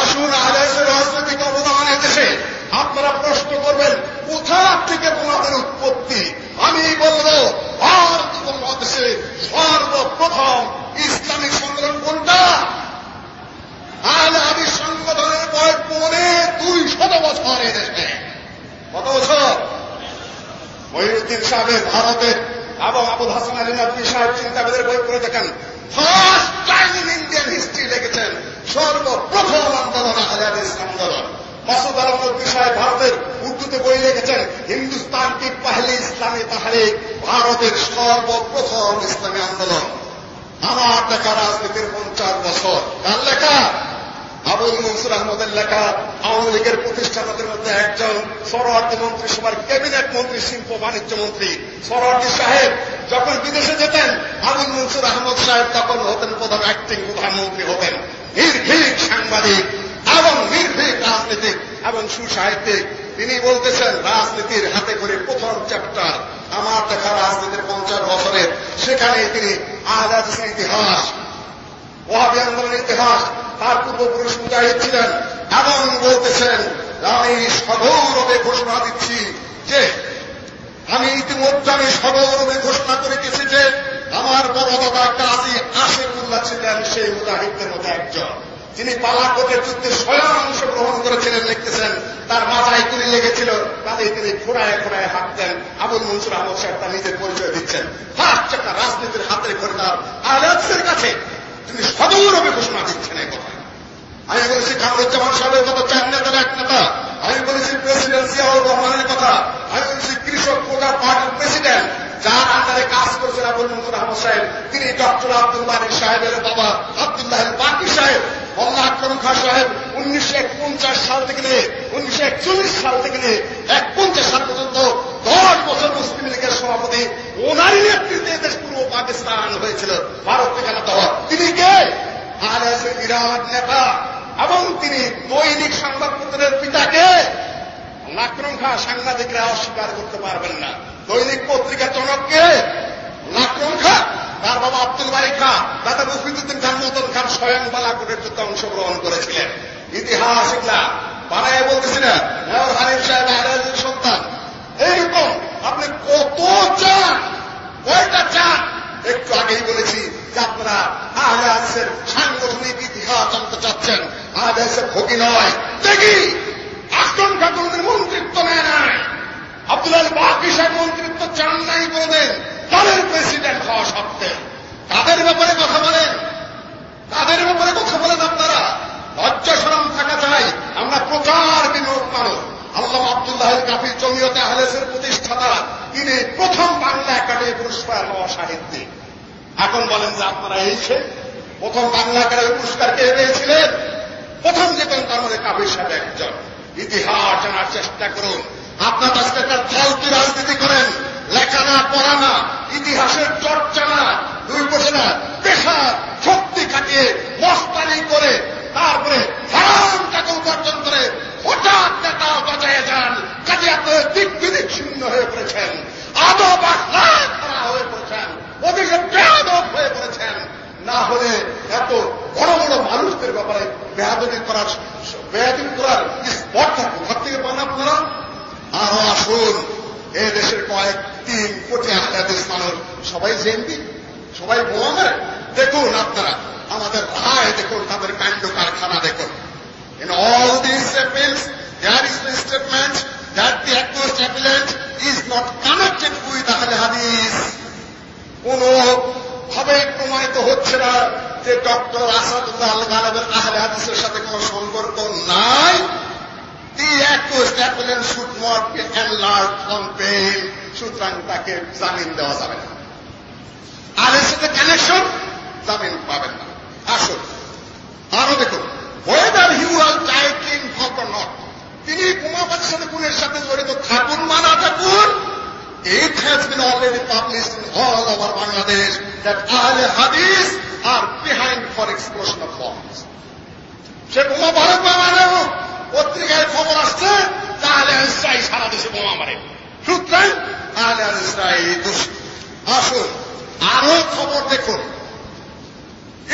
আসুন আদেশের রাজনৈতিক অবদান দেশে আপনারা প্রশ্ন করবেন কোথা থেকে তোমাদের উৎপত্তি? আমি বলব, ভারত উপমহাদেশে সর্বপ্রথম ইসলামিক সংগঠন কোনটা? আল আদি সংগঠনের বয়স পৌনে দুই শত বছর দেশে। কত বছর? মহিউদ্দিন সাহেবের ভারতের এবং আবুল হাসান আলী নদী সাহেব চিন্তাবিদের বই করে দেখেন first time in Indian history লিখেছেন সর্বপ্রথম আন্দোলন আজাদ ইসলাম আন্দোলন। মাসুদ আলম নদী সাহেব ভারতের উর্দুতে বই লিখেছেন হিন্দুস্তান কি পহলে ইসলামী তাহারিক ভারতের সর্বপ্রথম ইসলামী আন্দোলন। আমার দেখা রাজনীতির পঞ্চাশ বছর। তার লেখা? আবুল মনসুর আহমদের লেখা। আওয়ামী লীগের প্রতিষ্ঠাতাদের মধ্যে একজন সরওয়ার্দী মন্ত্রিসভার ক্যাবিনেট মন্ত্রী, শিল্প বাণিজ্য মন্ত্রী সরওয়ার্দী সাহেব। যখন বিদেশে যেতেন, আবুল মনসুর আহমদ সাহেব তখন হতেন প্রধান, অ্যাক্টিং প্রধানমন্ত্রী হতেন। নির্ভীক সাংবাদিক এবং নির্ভীক রাজনীতিক এবং সুসাহিত্যিক। তিনি বলতেছেন, রাজনীতির হাতে করে প্রথম চ্যাপ্টার আমার দেখা রাজনীতির পঞ্চাশ বছরের সেখানে তিনি আজাদ ইতিহাস, ওহাবি আন্দোলনের ইতিহাস, তার পূর্বপুরুষ মুজাহিদ ছিলেন এবং বলতেছেন, আমি সগৌরবে ঘোষণা দিচ্ছি যে, আমি ইতিমধ্যে আমি সগৌরবে ঘোষণা করে গেছি যে, আমার বড় দাদা কাজী আশিকুল্লাহ ছিলেন সেই মুজাহিদদের মধ্যে একজন। যিনি পালাকোটের যুদ্ধে স্বয়ং অংশগ্রহণ করেছিলেন, লিখতেছেন, তার মাথায় গুলি লেগেছিল তাদের তিনি খোড়ায় খোড়ায় হাঁটতেন। আবুল মনসুর আহমদ সাহেব তার নিজের পরিচয় দিচ্ছেন। ফার্স্ট একটা রাজনীতির হাতের করে তার আয়াতের কাছে তিনি সদৌরবে ঘোষণা দিচ্ছেন এই কথা আমি বলেছি কামরুজ্জামান সাহেবের কথা, চার নেতার এক নেতা। আমি বলেছি প্রেসিডেন্ট জিয়াউর রহমানের কথা। আমি বলেছি কৃষক কোটা পার্টির প্রেসিডেন্ট। যার আন্ডারে কাজ করেছেন আবুল মনসুর আহমদ সাহেব, তিনি ডক্টর আব্দুল বারি সাহেবের বাবা আব্দুল্লাহ বাকি সাহেব, মোল্লা আকরম খান সাহেব, উনিশশো একপঞ্চাশ সাল থেকে নিয়ে, উনিশশো একচল্লিশ সাল থেকে নিয়ে এক পঞ্চাশ সাল পর্যন্ত দশ বছর মুসলিম লীগের সভাপতি, ওনারই নেতৃত্বে দেশ পূর্ব পাকিস্তান হয়েছিল। ভারত থেকে দেওয়া তিনি কে? আর বিরাট নেতা। এবং তিনি দৈনিক সংবাদপত্রের পিতাকে লাকরম খা সাংবাদিকরা অস্বীকার করতে পারবেন না। দৈনিক পত্রিকা জনককে লাকরম খা, তার বাবা আব্দুল বারি খা, দাদা মুফিদুদ্দিন খান মতন খান স্বয়ং বালাকোটের যুদ্ধে অংশগ্রহণ করেছিলেন। ইতিহাস এগুলা বানায় বলতেছিলেন মেয়র হানিফ সাহেব আহরাজের সন্তান এইরকম আপনি কত চান, কয়টা চান? একটু আগেই বলেছি যে আপনারা আহরাজের সাংগঠনিক ইতিহাস জানতে চাচ্ছেন। আহরাজের ভোগী নয়। দেখি আকরম খাতুনের মন্ত্রিত্ব নেয় নাই আব্দুল বাকি সাহেব মন্ত্রিত্ব চান পান নাই কোনদিন তাদের প্রেসিডেন্ট হওয়া সত্ত্বেও তাদের ব্যাপারে কথা বলেন তাদের ব্যাপারে কথা বলেন আপনারা। লজ্জা সরম থাকা চাই আমরা প্রচার বিমুখ মানুষ। আল্লাহ আব্দুল্লাহ কাফি জমিয়তে আহলেসের প্রতিষ্ঠাতা, তিনি প্রথম বাংলা একাডেমি পুরস্কার হওয়া সাহিত্যিক। এখন বলেন যে আপনারা এই প্রথম বাংলা একাডেমি পুরস্কার কে পেয়েছিলেন? প্রথম যেতেন তার মধ্যে কাবির সাহেব একজন। ইতিহাস জানার চেষ্টা করুন। আপনার আজকে একটা ফালতু রাজনীতি করেন। লেখা না পড়া না ইতিহাসের চর্চা না দুই বসে না পেশা, শক্তি খাটিয়ে মস্তানি করে তারপরে হারাম টাকা উপার্জন করে হঠাৎ নেতা বাজায় যান, কাজে আপনাদের দিক বিদিক হয়ে পড়েছেন, আদব আখলাক খারাপ হয়ে পড়েছেন ওদিকে বেয়াদব হয়ে পড়েছেন। না হলে এত বড় বড় মানুষদের ব্যাপারে বেহাদবি করার বেহাদবি করার স্পর্ধা কোথা থেকে পান আপনারা? আরও আসুন। এ দেশের কয়েক তিন কোটি আহলাদিস মানুষ সবাই জেন্দি সবাই মারে দেখুন আপনারা আমাদের রায় দেখুন তাদের কাণ্ড কারখানা দেখুন। In all these appeals, there is the statement that the accused appellant is not connected with Ahl Hadith. কোন ভাবে প্রমাণিত হচ্ছে না যে ডক্টর আসাদুল্লাহ আল গালেবের আহলে হাদিসের সাথে কোন সম্পর্ক দি অ্যাপেলের সুট মারকে এনলার ফোন পে সুতরাং তাকে জামিন দেওয়া যাবে না। আর এর সাথে কানেকশন জামিন পাবেন না। আসুন, আরও দেখুন। ওয়েদার হিউ আর টাইটিং ফট নট তিনি উমাপাতির সাথে গুণের সাথে জড়িত থাকুন মানা থাকুন it has been already publish in all over Bangladesh Hadith are behind for explosion of bombs সে উমা ভারত পত্রিকায় খবর আসছে ইসরাই সারা দেশে বোমা মারে। সুতরাং দোষী। আসুন, আরও খবর দেখুন।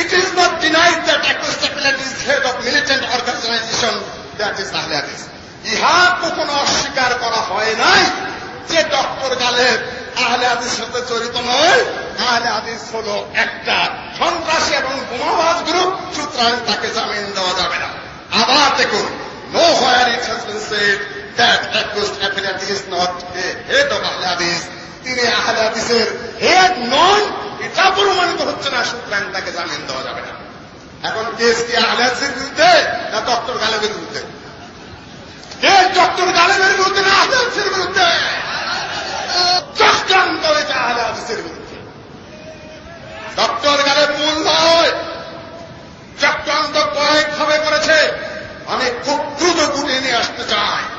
It is not denied that Accused Appellant is head of militant organization, that is. ইহা কখনো অস্বীকার করা হয় নাই যে ডক্টর গালেব আহলে হাদিস সাথে জড়িত নয়। আহলে হাদিস হল একটা সন্ত্রাসী এবং বোমাবাজ গ্রুপ সুতরাং তাকে জামিন দেওয়া যাবে না। আবার দেখুন nowhere it has been said তিনি আহলে হাদিসের হেড নন, এটা প্রমাণিত হচ্ছে না, সুতরাং তাকে জামিন দেওয়া যাবে না। এখন কেস কি আহলে বিরুদ্ধে না ডক্টর গালেবের বিরুদ্ধে? কেস ডক্টর গালেবের বিরুদ্ধে না আহলে বিরুদ্ধে? চক্রান্ত হয়েছে আহলে হাদিসের বিরুদ্ধে। ডক্টর গালেব মূল নয়। চক্রান্ত কয়েকভাবে করেছে। আমি খুব দ্রুত গুটিয়ে নিয়ে আসতে চাই।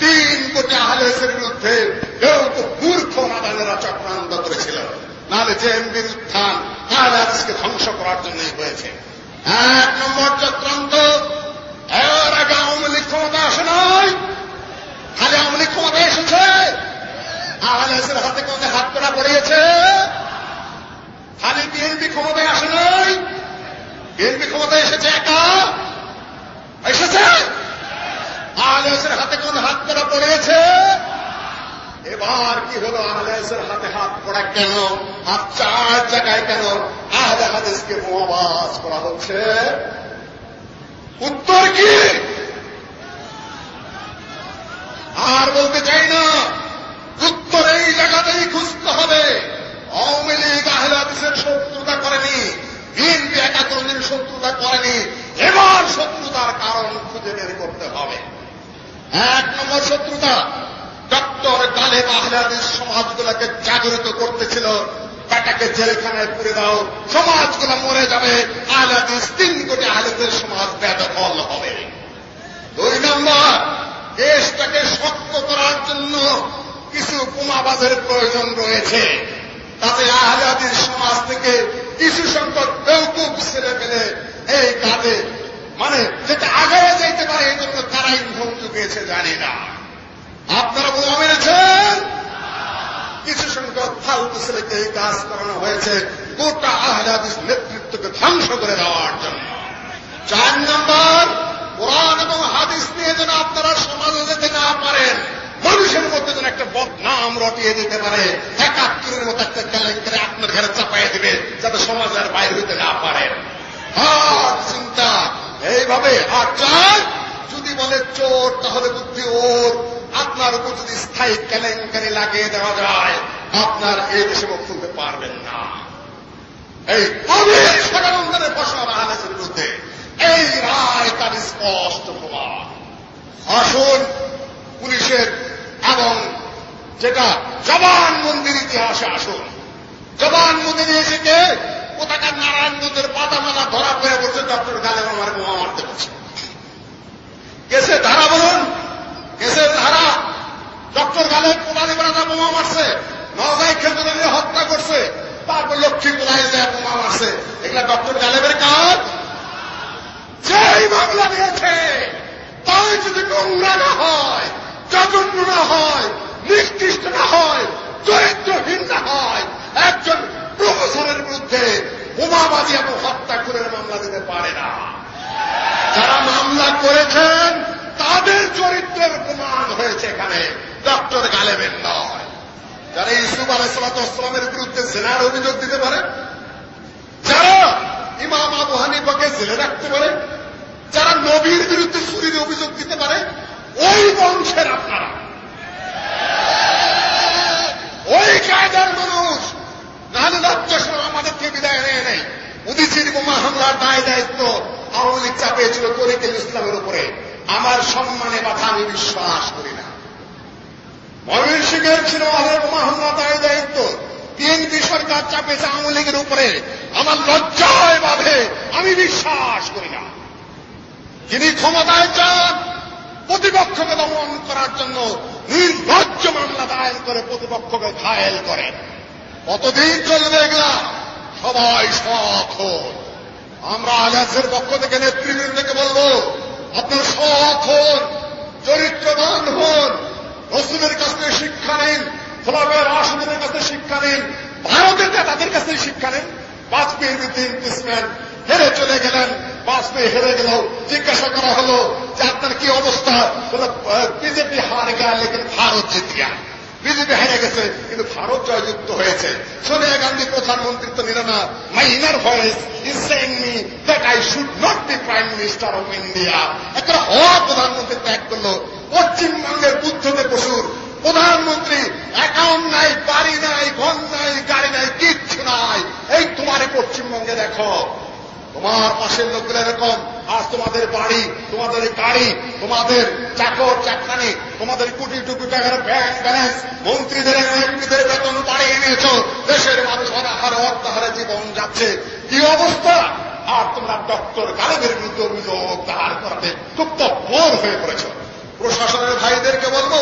তিন কোটি আহলেসের বিরুদ্ধে কেউ তো মূর্খ নাদানেরা চক্রান্ত করেছিল। নাহলে যে এমবির উত্থান আহলে হাদিসকে ধ্বংস করার জন্যই হয়েছে। এক নম্বর চক্রান্ত, এর আগে আওয়ামী লীগ ক্ষমতা আসে নাই। খালি আওয়ামী লীগ ক্ষমতা এসেছে। আহলেসের হাতে কোথায় হাত করা পড়িয়েছে। খালি বিএনপি ক্ষমতায় আসে নাই। বিএনপি ক্ষমতায় এসেছে একা। এসেছে? আহলেসের হাতে কোন হাত করা পড়িয়েছে এবার কি হলো আহলেসের হাতে হাত পড়া কেন? আর চার জায়গায় কেন আহলে হাদিসকে বোমাবাজ করা হচ্ছে? উত্তর কি? আর বলতে চাই না। উত্তর এই জায়গাতেই খুঁজতে হবে। আওয়ামী লীগ আহলে হাদিসের শত্রুতা করেনি। বিএনপি একা কোনদিন শত্রুতা করেনি। এবার শত্রুতার কারণ খুঁজে বের করতে হবে। এক নম্বর শত্রুতা, ডক্টর গালেব আহলে হাদিস সমাজগুলোকে জাগরিত করতেছিল। তাটাকে জেলখানায় পুরে দাও, সমাজগুলো মরে যাবে আহলে হাদিস তিন কোটি আহলেদের সমাজ বেদখল হবে। দুই নম্বর, দেশটাকে শক্ত করার জন্য কিছু বোমাবাজের প্রয়োজন রয়েছে। তাতে আহলে হাদিস সমাজ থেকে কিছু সংখ্যক বেউকুব ছেড়ে ফেলে এই কাজে মানে যেটা আগে যাইতে পারে, এই জন্য তারা ইন্ধন জুগিয়েছে জানি না। আপনারা বোমা মেরেছেন কিছু সংখ্যক ফালতু ছেলেকে এই কাজ করানো হয়েছে, গোটা আহলে নেতৃত্বকে ধ্বংস করে দেওয়ার জন্য। চার নম্বর, কোরআন এবং হাদিস নিয়ে যেন আপনারা সমাজে যেতে না পারেন, মানুষের মধ্যে যেন একটা বদনাম রটিয়ে দিতে পারে, একাত্তরের মতো একটা কেলেঙ্কারে আপনার ঘরে চাপাই দিবে, যাতে সমাজ আর বাইরে হইতে না পারে। আর চিন্তা এইভাবে আর চার যদি বলে চোর, তাহলে বুদ্ধি ওর। আপনার উপর যদি স্থায়ী কেলেঙ্কারি লাগিয়ে দেওয়া যায়, আপনার এই দেশে মুখ তুলতে পারবেন না। এই গভীর ষড়যন্ত্রের ফসল আহলেসের বিরুদ্ধে এই রায় তার স্পষ্ট প্রমাণ। আসুন, পুলিশের এবং যেটা জবানবন্দির ইতিহাসে আসুন। জবানবন্দি দিয়েছে কোথাকার নারায়ণগঞ্জের পাতামালা ধরা পড়ে বলছে ডক্টর গালেব আমার বোমা মারতে বলছে কেসের ধারা বলুন কেসের ধারা। ডক্টর গালেব কোদালি বেড়াটা বোমা মারছে নগাই ক্ষেত্রে হত্যা করছে তারপর লক্ষ্মী কোদালি যায় বোমা মারছে। এগুলা ডক্টর গালেবের কাজ? যেই মামলা দিয়েছে, তাই যদি নোংরা না হয় জঘন্য না হয়, নিকৃষ্ট না হয় চরিত্রহীন না হয়, একজন প্রফেসরের বিরুদ্ধে বোমাবাজি এবং হত্যা করে মামলা দিতে পারে না। যারা মামলা করেছেন, তাদের চরিত্রের প্রমাণ হয়েছে এখানে। ডক্টর গালেবের নয়। যারা ইসুফ আলাইসালামের বিরুদ্ধে জেনার অভিযোগ দিতে পারে, যারা ইমাম আবু হানিফাকে জেলে রাখতে পারে, যারা নবীর বিরুদ্ধে চুরির অভিযোগ দিতে পারে, ওই বংশের আপনারা ওই কায়দার মানুষ নাহলে লজ্জাসন আমাদেরকে বিদায় নেয় নেই উদিচির বোমা হামলার দায় দায়িত্ব আওয়ামী লীগ চাপিয়েছিল তরিকুল ইসলামের উপরে। আমার সম্মানে কথা আমি বিশ্বাস করি না। ময়ূর সিংহের ছিল আলের হামলা দায়িত্ব। বিএনপি সরকার চাপেছে আওয়ামী লীগের উপরে। আমার লজ্জায় বাধে, আমি বিশ্বাস করি না। যিনি ক্ষমতায় চান প্রতিপক্ষকে দমন করার জন্য নির্লজ্জ মামলা দায়ের করে প্রতিপক্ষকে ঘায়েল করে কতদিন চলবে এগুলা? সবাই হন আমরা আজাদের পক্ষ থেকে নেতৃবৃন্দকে বলব, আপনার শখ হন, চরিত্রবান হন, রসুলের কাছ থেকে শিক্ষা নিন খোলাফের রাশিদের কাছে শিক্ষা নিন, ভারতের তাদের কাছে শিক্ষা নিন। বাজপেয়ীর বিরুদ্ধে ইমপিসমেন্ট হেরে চলে গেলেন বাজপেয়ী হেরে গেল জিজ্ঞাসা করা হলো যে আপনার কি অবস্থা? বিজেপি হার গা লেকিন ভারত জিত গা বিজেপি হেরে গেছে, কিন্তু ভারত জয়যুক্ত হয়েছে। সোনিয়া গান্ধী প্রধানমন্ত্রিত্ব নিল না, my inner voice is saying me that I should not be prime minister of India. একটা হওয়া প্রধানমন্ত্রী ত্যাগ করল। পশ্চিমবঙ্গের বুদ্ধতে পশুর প্রধানমন্ত্রী অ্যাকাউন্ট নাই, বাড়ি নাই, ঘর নাই, গাড়ি নাই, কিচ্ছু নাই। এই তোমারে পশ্চিমবঙ্গে দেখো তোমার পাশের লোকগুলো এরকম, আজ তোমাদের বাড়ি, তোমাদের গাড়ি, তোমাদের চাকর, চাকরানি, তোমাদের কোটি টুকু টাকার ব্যাংক ব্যালেন্স, মন্ত্রীদের এমপিদের বেতন বাড়িয়ে নিয়েছ দেশের মানুষ অনাহারে অর্থাহারে জীবন যাচ্ছে। কি অবস্থা? আর তোমরা ডক্টর গালেবের বিরুদ্ধে অভিযোগ দাঁড় করাতে খুব তৎপর হয়ে পড়েছ। প্রশাসনের ভাইদেরকে বলব,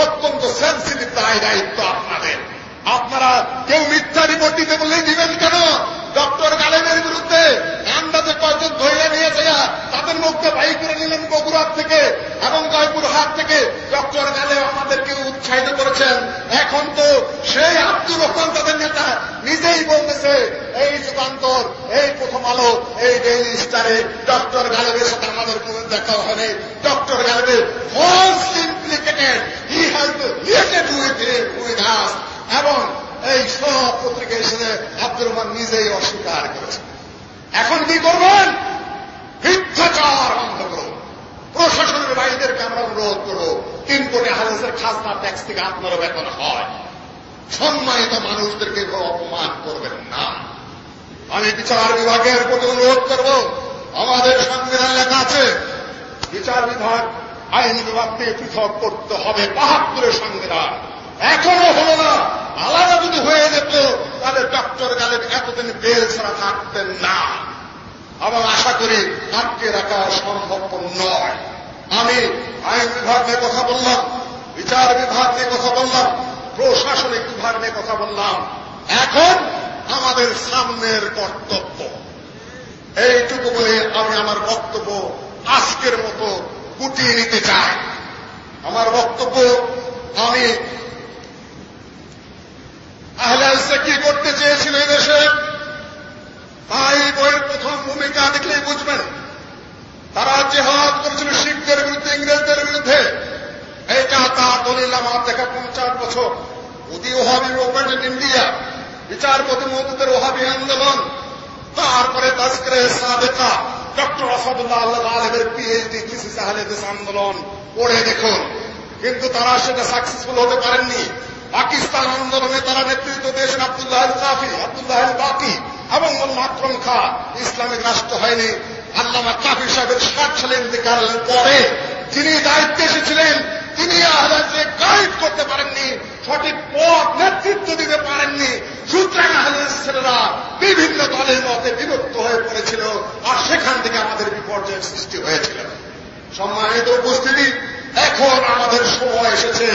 অত্যন্ত সেন্সিটিভ দায় দায়িত্ব আপনাদের। আপনারা কেউ মিথ্যা রিপোর্ট দিতে বললেই দিবেন কেন? ডক্টর গালেবের বিরুদ্ধে আন্দাজে কয়জন ধরে নিয়েছে তাদের মধ্যে বাই করে নিলেন বগুড়ার থেকে এবং জয়পুরহাট থেকে। ডক্টর গালেব আমাদেরকে উৎসাহিত করেছেন। এখন তো সেই আব্দুর রহমান তাদের নেতা নিজেই বলতেছে, এই যুগান্তর, এই প্রথম আলো, এই ডেইলি স্টারে ডক্টর গালেবের সাথে আমাদের কোনো দেখা হয়নি doctor গালেবের false implicated he has related with with us এবং এই সব পত্রিকা এসে আব্দুর রহমান নিজেই অস্বীকার করেছেন এখন কি করবেন? মিথ্যাচার বন্ধ করুন। প্রশাসনের ভাইদেরকে আমরা অনুরোধ করব তিন কোটি হাজার খাজনা ট্যাক্স থেকে আপনারও বেতন হয়। সম্মানিত মানুষদেরকে অপমান করবেন না। আমি বিচার বিভাগের প্রতি অনুরোধ করব। আমাদের সংবিধান লেখা আছে, বিচার বিভাগ আইন বিভাগ থেকে পৃথক করতে হবে। বাহাত্তরের সংবিধান। এখনও হলো না। আলাদা যদি হয়ে যেত, তাহলে ডক্টর গালেব এতদিন বেল ছাড়া থাকতেন না। আবার আশা করি আটকে রাখা সম্ভব নয়। আমি আইন বিভাগ নিয়ে কথা বললাম, বিচার বিভাগ নিয়ে কথা বললাম, প্রশাসনিক বিভাগ নিয়ে কথা বললাম। এখন আমাদের সামনের কর্তব্য। এইটুকু বলে আমি আমার বক্তব্য আজকের মতো গুটিয়ে নিতে চাই। আমার বক্তব্য, আমি আহলাসে কি করতে চেয়েছিল দেশে? তাই বইয়ের প্রথম ভূমিকা দেখলেই বুঝবেন। তারা জেহাদ করেছিল শিখদের বিরুদ্ধে, ইংরেজদের বিরুদ্ধে। এইটা তার দলিল আমার দেখা পঞ্চাশ বছর। উদি ওহাবি মুভমেন্ট ইন ইন্ডিয়া। বিচারপতি মহদুদের ওহাবি আন্দোলন। তারপরে তস্করে সাদেকা, ডক্টর আসাদুল্লাহ আল্লাহ আলমের পিএইচডি থিসিস দেশ আন্দোলন। পড়ে দেখুন। কিন্তু তারা সেটা সাকসেসফুল হতে পারেননি। পাকিস্তান আন্দোলনে তারা নেতৃত্ব দিয়েছেন আব্দুল্লাহ কাফি আব্দুল্লাহ বাকি এবং মোল্লা আকরম খা ইসলামিক রাষ্ট্র হয়নি। আল্লামা কাফি সাহেবের ষাট সালে ইন্তেকালের পরে যিনি দায়িত্বে এসেছিলেন তিনি আহলাদকে গাইড করতে পারেননি, সঠিক পথ নেতৃত্ব দিতে পারেননি। সুতরাং আহলাদ ছেলেরা বিভিন্ন দলের মতে বিভক্ত হয়ে পড়েছিল আর সেখান থেকে আমাদের বিপর্যয়ের সৃষ্টি হয়েছিল। সম্মানিত উপস্থিতি, এখন আমাদের সময় এসেছে।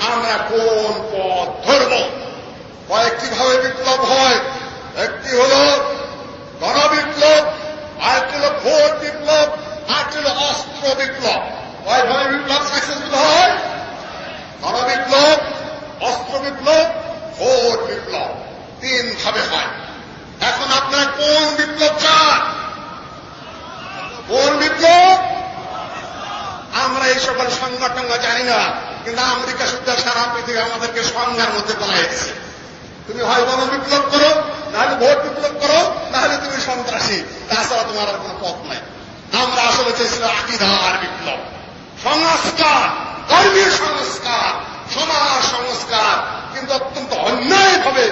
আমরা কোন পথ ধরব। কয়েকটি ভাবে বিপ্লব হয়, একটি হল গণবিপ্লব, আরেকটি হল ভোট বিপ্লব, আরেকটি হল অস্ত্র বিপ্লব। কয়ভাবে বিপ্লব সাকসেসফুল হয়? গণবিপ্লব, অস্ত্র বিপ্লব ভোট বিপ্লব। তিন ভাবে হয়। এখন আপনারা কোন বিপ্লব চান কোন বিপ্লব? সকল সংগঠন জানি না কিন্তু আমেরিকা শুদ্ধ সারা পৃথিবী আমাদেরকে সংজ্ঞার মধ্যে বানাই দিচ্ছে তুমি হয় গণ বিপ্লব করো, নাহলে ভোট বিপ্লব করো, নাহলে তুমি সন্ত্রাসী, তাছাড়া তোমার আর কোনো পথ নাই। আমরা আসলে চেয়েছিলাম আকিদার বিপ্লব। সংস্কার, ধর্মীয় সংস্কার, সমাজ সংস্কার, কিন্তু অত্যন্ত অন্যায়ভাবে,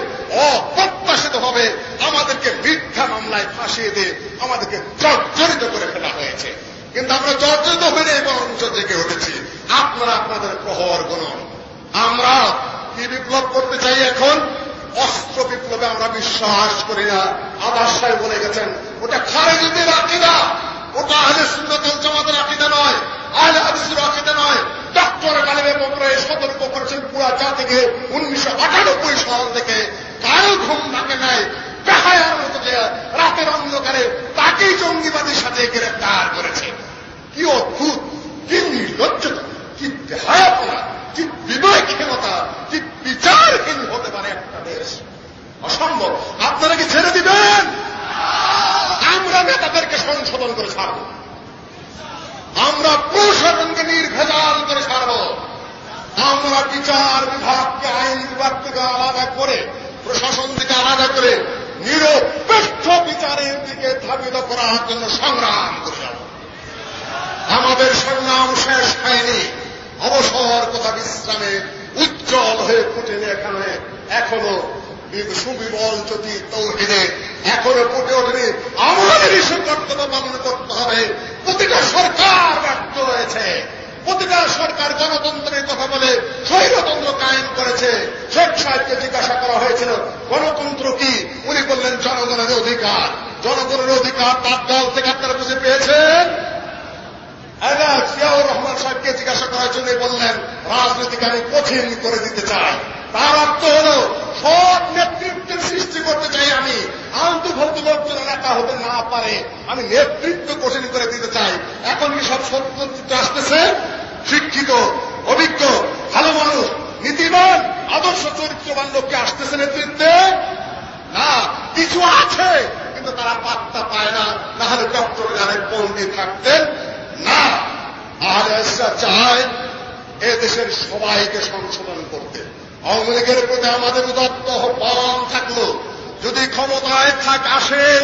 অপ্রত্যাশিত ভাবে আমাদেরকে মিথ্যা মামলায় ফাঁসিয়ে দিয়ে আমাদেরকে জর্জরিত করে ফেলা হয়েছে। কিন্তু আমরা জর্জরিত হয়ে এই বরঞ্চ জেগে উঠেছি, আপনারা আপনাদের প্রহর গুণন। আমরা কি বিপ্লব করতে চাই এখন? অস্ত্র বিপ্লবে আমরা বিশ্বাস করি না। আদার সাহেব বলে গেছেন, ওটা খারেজিদের আকিদা। ওটা আহলে সুন্নত জামাতের আকিদা নয়। আহলে হাদিসের আকিদা নয়। ডক্টর গালিবের ব্যাপারে সতর্ক করেছেন পুরা জাতিকে উনিশশো আটানব্বই সাল থেকে। কারও ঘুম থাকে নাই। বেহায়ার মতো রাতের অন্ধকারে তাকেই জঙ্গিবাদীর সাথে গ্রেফতার করেছে। কি অদ্ভুত, কি নির্লজ্জতা, কি বেহায়াপনা কি বিবেকহীনতা কি বিচারহীন হতে পারে একটা দেশ। অসম্ভব। আপনারা কি ছেড়ে দিবেন? আমরা নেতাদেরকে সংশোধন করে ছাড়ব। আমরা প্রশাসনকে নির্ভেজাল করে ছাড়ব। আমরা বিচার বিভাগকে আইন বিভাগ থেকে আলাদা করে প্রশাসন থেকে আলাদা করে নিরপেক্ষ বিচারের দিকে ধাবিত করার জন্য সংগ্রাম করে আমাদের সংগ্রাম শেষ হয়নি। অবসর কথা বিশ্রামে উজ্জ্বল হয়ে ফুটেনি এখানে। এখনও সুবিবল যদি তৌহিদে এখনও ফুটে ওঠেনি। আমাদের সে কর্তব্য পালন করতে হবে। প্রতিটা সরকার ব্যর্থ রয়েছে প্রতিটা সরকার গণতন্ত্রের কথা বলে, স্বৈরতন্ত্র কায়েম করেছে। শেখ সাহেবকে জিজ্ঞাসা করা হয়েছিল, গণতন্ত্র কি? উনি বললেন, জনগণের অধিকার। জনগণের অধিকার তার দল থেকে আপনারা বুঝে পেয়েছেন? জিয়াউর রহমান সাহেবকে জিজ্ঞাসা করার জন্য বললেন, রাজনীতিকে আমি কঠিন করে দিতে চাই। তার অর্থ হল সব নেতৃত্বের সৃষ্টি করতে চাই আমি। আলতু ফালতু লোকজন নেতা হতে না পারে আমি নেতৃত্ব কঠিন করে দিতে চাই। এখন কি সব সত্যচিত্র আসতেছে? শিক্ষিত, অভিজ্ঞ, ভালো মানুষ, নীতিবান, আদর্শ চরিত্রবান লোককে আসতেছে নেতৃত্বে? না, কিছু আছে, কিন্তু তারা পাত্তা পায় না। নাহলে ডক্টর গানের পন্ডিত থাকতেন। না আর চায় এ দেশের সবাইকে সংশোধন করতে। আওয়ামী প্রতি আমাদের উদাত্ত আহ্বান থাকল, যদি ক্ষমতায় থাক আসেন,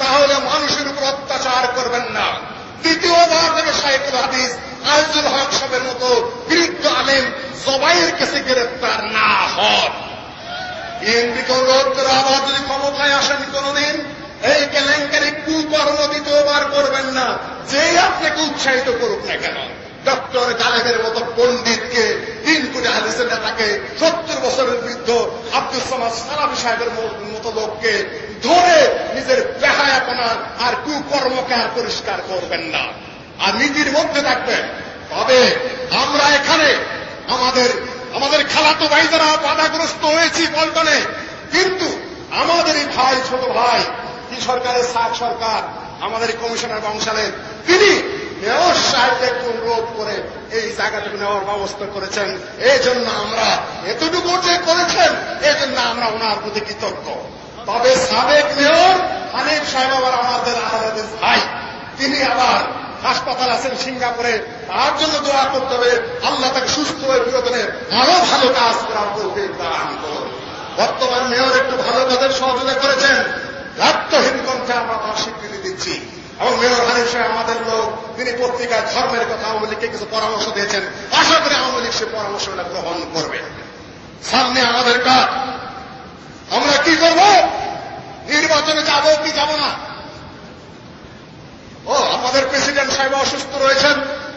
তাহলে মানুষের উপর অত্যাচার করবেন না। দ্বিতীয়বার যেন সাহেবুল হাদিস আয়জুল হক সাহেবের মতো বৃদ্ধ আলেম সবাইয়ের কাছে গ্রেপ্তার না হন। বিএনপিকে অনুরোধ আবার যদি ক্ষমতায় আসেন কোনদিন, এই কেলেঙ্কারি কুকর্ম দ্বিতীয়বার করবেন না, যেই আপনাকে উৎসাহিত করুক না কেন? ডক্টর গালেবের মতো পণ্ডিতকে তিন কোটি হাদিসের নেতাকে সত্তর বছরের বৃদ্ধ আব্দুল সামাদ সালাবি সাহেবের মতো লোককে ধরে নিজের বেহায়াপনা আর কুকর্মকে আর পরিষ্কার করবেন না। আর নীতির মধ্যে থাকবেন। তবে আমরা এখানে আমাদের আমাদের খালাতো ভাই যারা বাধাগ্রস্ত হয়েছি পল্টনে, কিন্তু আমাদেরই ভাই, ছোট ভাই, কি সরকারের সাত সরকার, আমাদের কমিশনার বংশালের, তিনি মেয়র সাহেবকে অনুরোধ করে এই জায়গাটুকু নেওয়ার ব্যবস্থা করেছেন। এই জন্য আমরা এতটুকু যে করেছেন এই জন্য আমরা ওনার প্রতি কৃতজ্ঞ। তবে সাবেক মেয়র হানিফ সাহেব আবার আমাদের আমাদের ভাই। তিনি আবার হাসপাতাল আছেন সিঙ্গাপুরে। তার জন্য দোয়া করতে হবে। আল্লাহ তাকে সুস্থ হয়ে বিনোদনে আরও ভালো কাজ করার করবে বর্তমান মেয়র একটু ভালো কাজের সহযোগিতা করেছেন। রাত্রহীন কণ্ঠে আমরা তার স্বীকৃতি দিচ্ছি। এবং মেয়র হানিফ সাহেব আমাদের লোক, তিনি পত্রিকায় ধর্মের কথা আওয়ামী লীগকে কিছু পরামর্শ দিয়েছেন। আশা করি আওয়ামী লীগ সে পরামর্শগুলো গ্রহণ করবে। সামনে আমাদের কাজ। আমরা কি করব? নির্বাচনে যাব কি যাব না? ও, আমাদের প্রেসিডেন্ট সাহেব অসুস্থ রয়েছেন,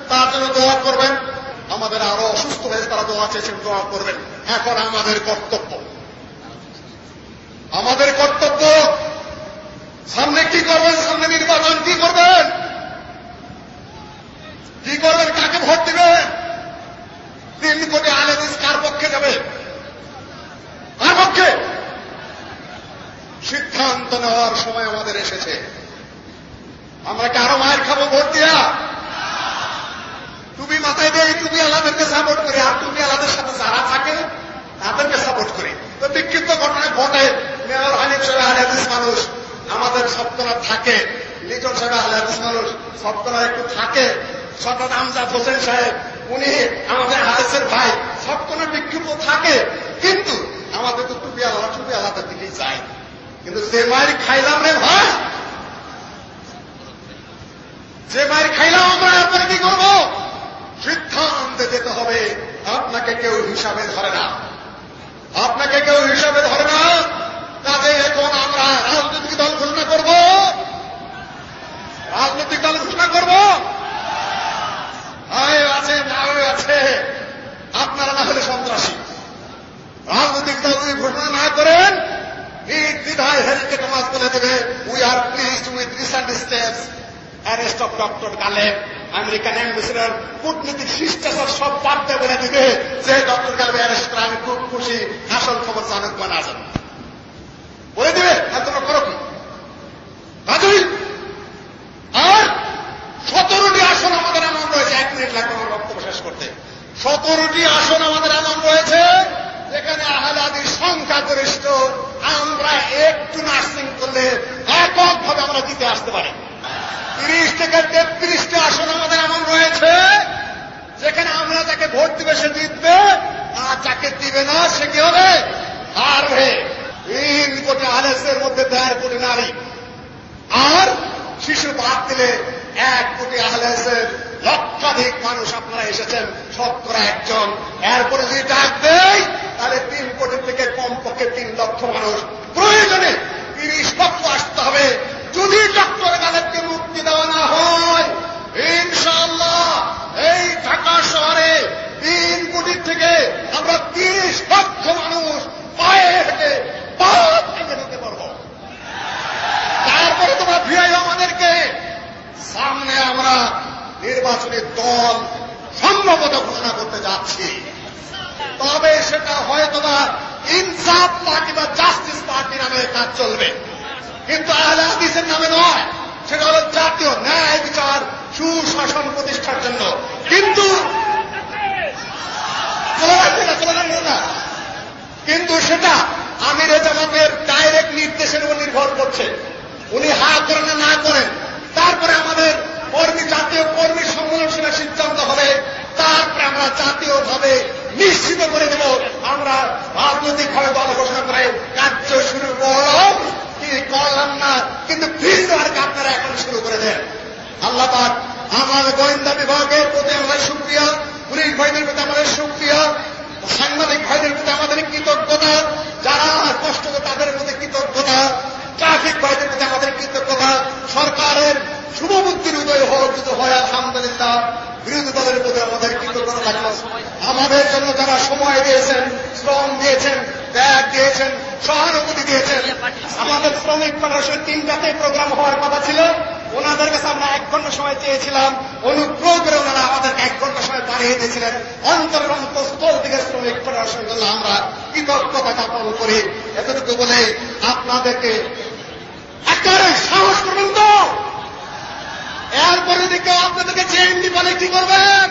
তার জন্য দোয়া করবেন। আমাদের আরও অসুস্থ হয়েছে তারা দোয়া চেয়েছেন, দোয়া করবেন। এখন আমাদের কর্তব্য। আমাদের কর্তব্য সামনে কি করবেন? সামনে নির্বাচন কি করবেন? কি করবেন? কাকে ভোট দিবেন? তিন কোটি আলেদিস কার পক্ষে যাবে? কার পক্ষে? সিদ্ধান্ত নেওয়ার সময় আমাদের এসেছে। আমরা কি আরও মায়ের খাব ভোট দিয়া? তুমি মাথায় দেয় তুমি আলাদেরকে সাপোর্ট করি, আর টুপি আলাদের সাথে যারা থাকে, তাদেরকে সাপোর্ট করি। তো বিক্ষিপ্ত ঘটনা ঘটে মেয়র হানিফ সাহেব আলাদিস মানুষ সপ্তনা থাকে। লিটন সাহেব আলাদিস মানুষ সপ্তনা একটু থাকে। সরকার আমজাদ হোসেন সাহেব, উনি আমাদের হারেসের ভাই সপ্তনা বিক্ষিপ্ত থাকে। কিন্তু আমাদের তো টুপি আলাদা, টুপি আলাদার দিকেই যায়। কিন্তু যে মায়ের খাইলাম রে ভাই, যে মায়ের খাইলাম, আমরা এরপরে কি করব? সিদ্ধান্তে যেতে হবে। আপনাকে কেউ হিসাবে ধরে না। আপনাকে কেউ হিসাবে ধরে না। কাজে এখন আমরা রাজনৈতিক দল ঘোষণা করব। রাজনৈতিক দল ঘোষণা করব। আয়, আছে নাও আছে। আপনারা না হলে সন্ত্রাসী। রাজনৈতিক দল যদি ঘোষণা না করেন নির্দ্বিধায় হেলকে নামাজ বলে দেবে। We are please with recent steps arrest of doctor Galib American ambassador কূটনীতিক শিষ্টাচার সব বার্তা বলে দিবে যে ডক্টর গালেব অ্যারেস্ট করে আমি খুব খুশি। আসল খবর জানুক বা না জানুক। বলে দিবে, আর তোমরা করো কি? কাজই আর সতেরোটি আসন আমাদের এমন রয়েছে, এক মিনিট লাগবে আমার বক্তব্য শেষ করতে। সতেরোটি আসন আমাদের এমন রয়েছে, যেখানে আহলাদির সংখ্যা গরিষ্ঠ আমরা একটু নার্সিং করলে এককভাবে আমরা জিতে আসতে পারি। তিরিশ থেকে তেত্রিশটি আসন আমাদের এমন রয়েছে, যেখানে আমরা তাকে ভোট দিবে সে জিতবে, আর যাকে দিবে না সে কি হবে? হারবে তিন কোটি আলেসের মধ্যে দেড় কোটি নারী। আর শিশু বাদ দিলে এক কোটি আহলেসের লক্ষাধিক মানুষ আপনারা এসেছেন, শতকরা একজন। এরপরে যদি ডাক দেয়, তাহলে তিন কোটি থেকে কমপক্ষে তিন লক্ষ মানুষ। প্রয়োজনে তিরিশ লক্ষ আসতে হবে। যদি ডক্টর গালেবকে মুক্তি দেওয়া না হয়, ইনশাআল্লাহ এই ঢাকা শহরে তিন কোটি থেকে আমরা তিরিশ লক্ষ মানুষ পায়ে হেঁটে পা ভেঙে দিতে পারব তারপরে তোমরা ভিড়াই আমাদেরকে সামনে আমরা নির্বাচনী দল সম্ভবত ঘোষণা করতে যাচ্ছি। তবে সেটা হয়তোবা ইনসাফ পার্টি বা জাস্টিস পার্টি নামে কাজ চলবে। কিন্তু আহলে নামে নয়, সেটা হল জাতীয় ন্যায় বিচার সুশাসন প্রতিষ্ঠার জন্য। কিন্তু কিন্তু সেটা আমিরে জামাতের ডাইরেক্ট নির্দেশের উপর নির্ভর করছে। উনি হা করেন না না করেন। তারপরে আমাদের কর্মী, জাতীয় কর্মী সম্মেলন সিদ্ধান্ত হবে। তারপরে আমরা জাতীয়ভাবে নিশ্চিত করে দেব। আমরা রাজনৈতিকভাবে দল ঘোষণা করে কার্য শুরু করলাম করলাম না, কিন্তু ভিন্ন আর আপনারা এখন শুরু করে দেন। আল্লাহ পাক আমার গোয়েন্দা বিভাগের প্রতি আমাদের সুক্রিয়া, পুলিশ ভাইদের প্রতি আমাদের সুক্রিয়া সাংবাদিক ভাইদের প্রতি আমাদের কৃতজ্ঞতা, যারা কষ্ট তাদের প্রতি কৃতজ্ঞতা ট্রাফিক ভাইদের প্রতি আমাদের কৃতজ্ঞতা, সরকারের শুভবুদ্ধির উদয় হোক, যদি হয়, আলহামদুলিল্লাহ, বিরোধী দলের প্রতি আমাদের কৃতজ্ঞতা থাকল। আমাদের জন্য যারা সময় দিয়েছেন, শ্রম দিয়েছেন, ত্যাগ দিয়েছেন, সহানুভূতি দিয়েছেন, আমাদের শ্রমিক ফেডারেশন তিনটাতে প্রোগ্রাম হওয়ার কথা ছিল। ওনাদের কাছে আমরা এক ঘণ্টা সময় চেয়েছিলাম, অনুগ্রহ করে ওনারা আমাদেরকে এক ঘণ্টা সময় বাড়িয়ে দিয়েছিলেন। অন্তরের অন্তঃস্থল থেকে শ্রমিক ফেডারেশন জন্য আমরা কৃতজ্ঞতা জ্ঞাপন করি। এতটুকু বলে আপনাদেরকে একেবারে সাহস করবেন তো এরপরে যদি কেউ আপনাদেরকে জেএমডি বলে কি করবেন?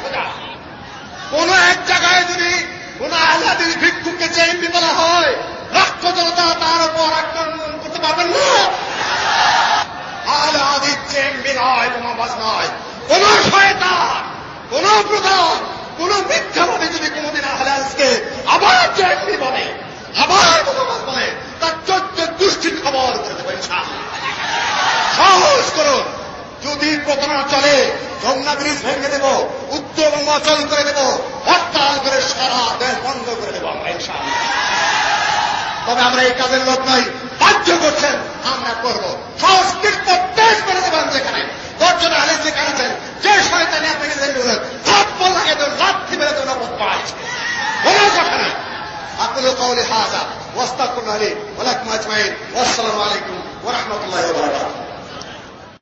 সোজা। কোন এক জায়গায় যদি কোন আহ্লাদিস ভিক্ষুককে জেএমডি বলা হয় রাষ্ট্র জনতা তার উপর আক্রমণ করতে পারবেন না। আহ্লাদিস জেএমডি নয় বোমাবাজ নয়। কোন শয়তান, কোন প্রধান, কোন মিথ্যাবাদী যদি কোনদিন আহ্লাদিসকে আবার জেএমডি বলে, আবার বোমাবাজ বলে, তার চোদ্দ দুষ্টির খবর করে দেবেন যদি প্রতারণা চলে যমুনা ব্রিজ ভেঙে দেব উত্তরবঙ্গ অচল করে দেব হরতাল করে সারা দেশ বন্ধ করে দেব আমরা ইনশাআল্লাহ তবে আমরা এই কাজের লোক নই বাধ্য করছেন আমরা করব সংস্কৃত দেশ করে দেবেন যেখানে দশজন আলে যেখানে আছেন যে শয়তানি আপনাকে থাপ্প লাগে দেবেন লাথি মেরে দেবেন পায় কোনো কথা নাই أقول قولي هذا واستغفر الله لي ولكم أجمعين والسلام عليكم ورحمة الله وبركاته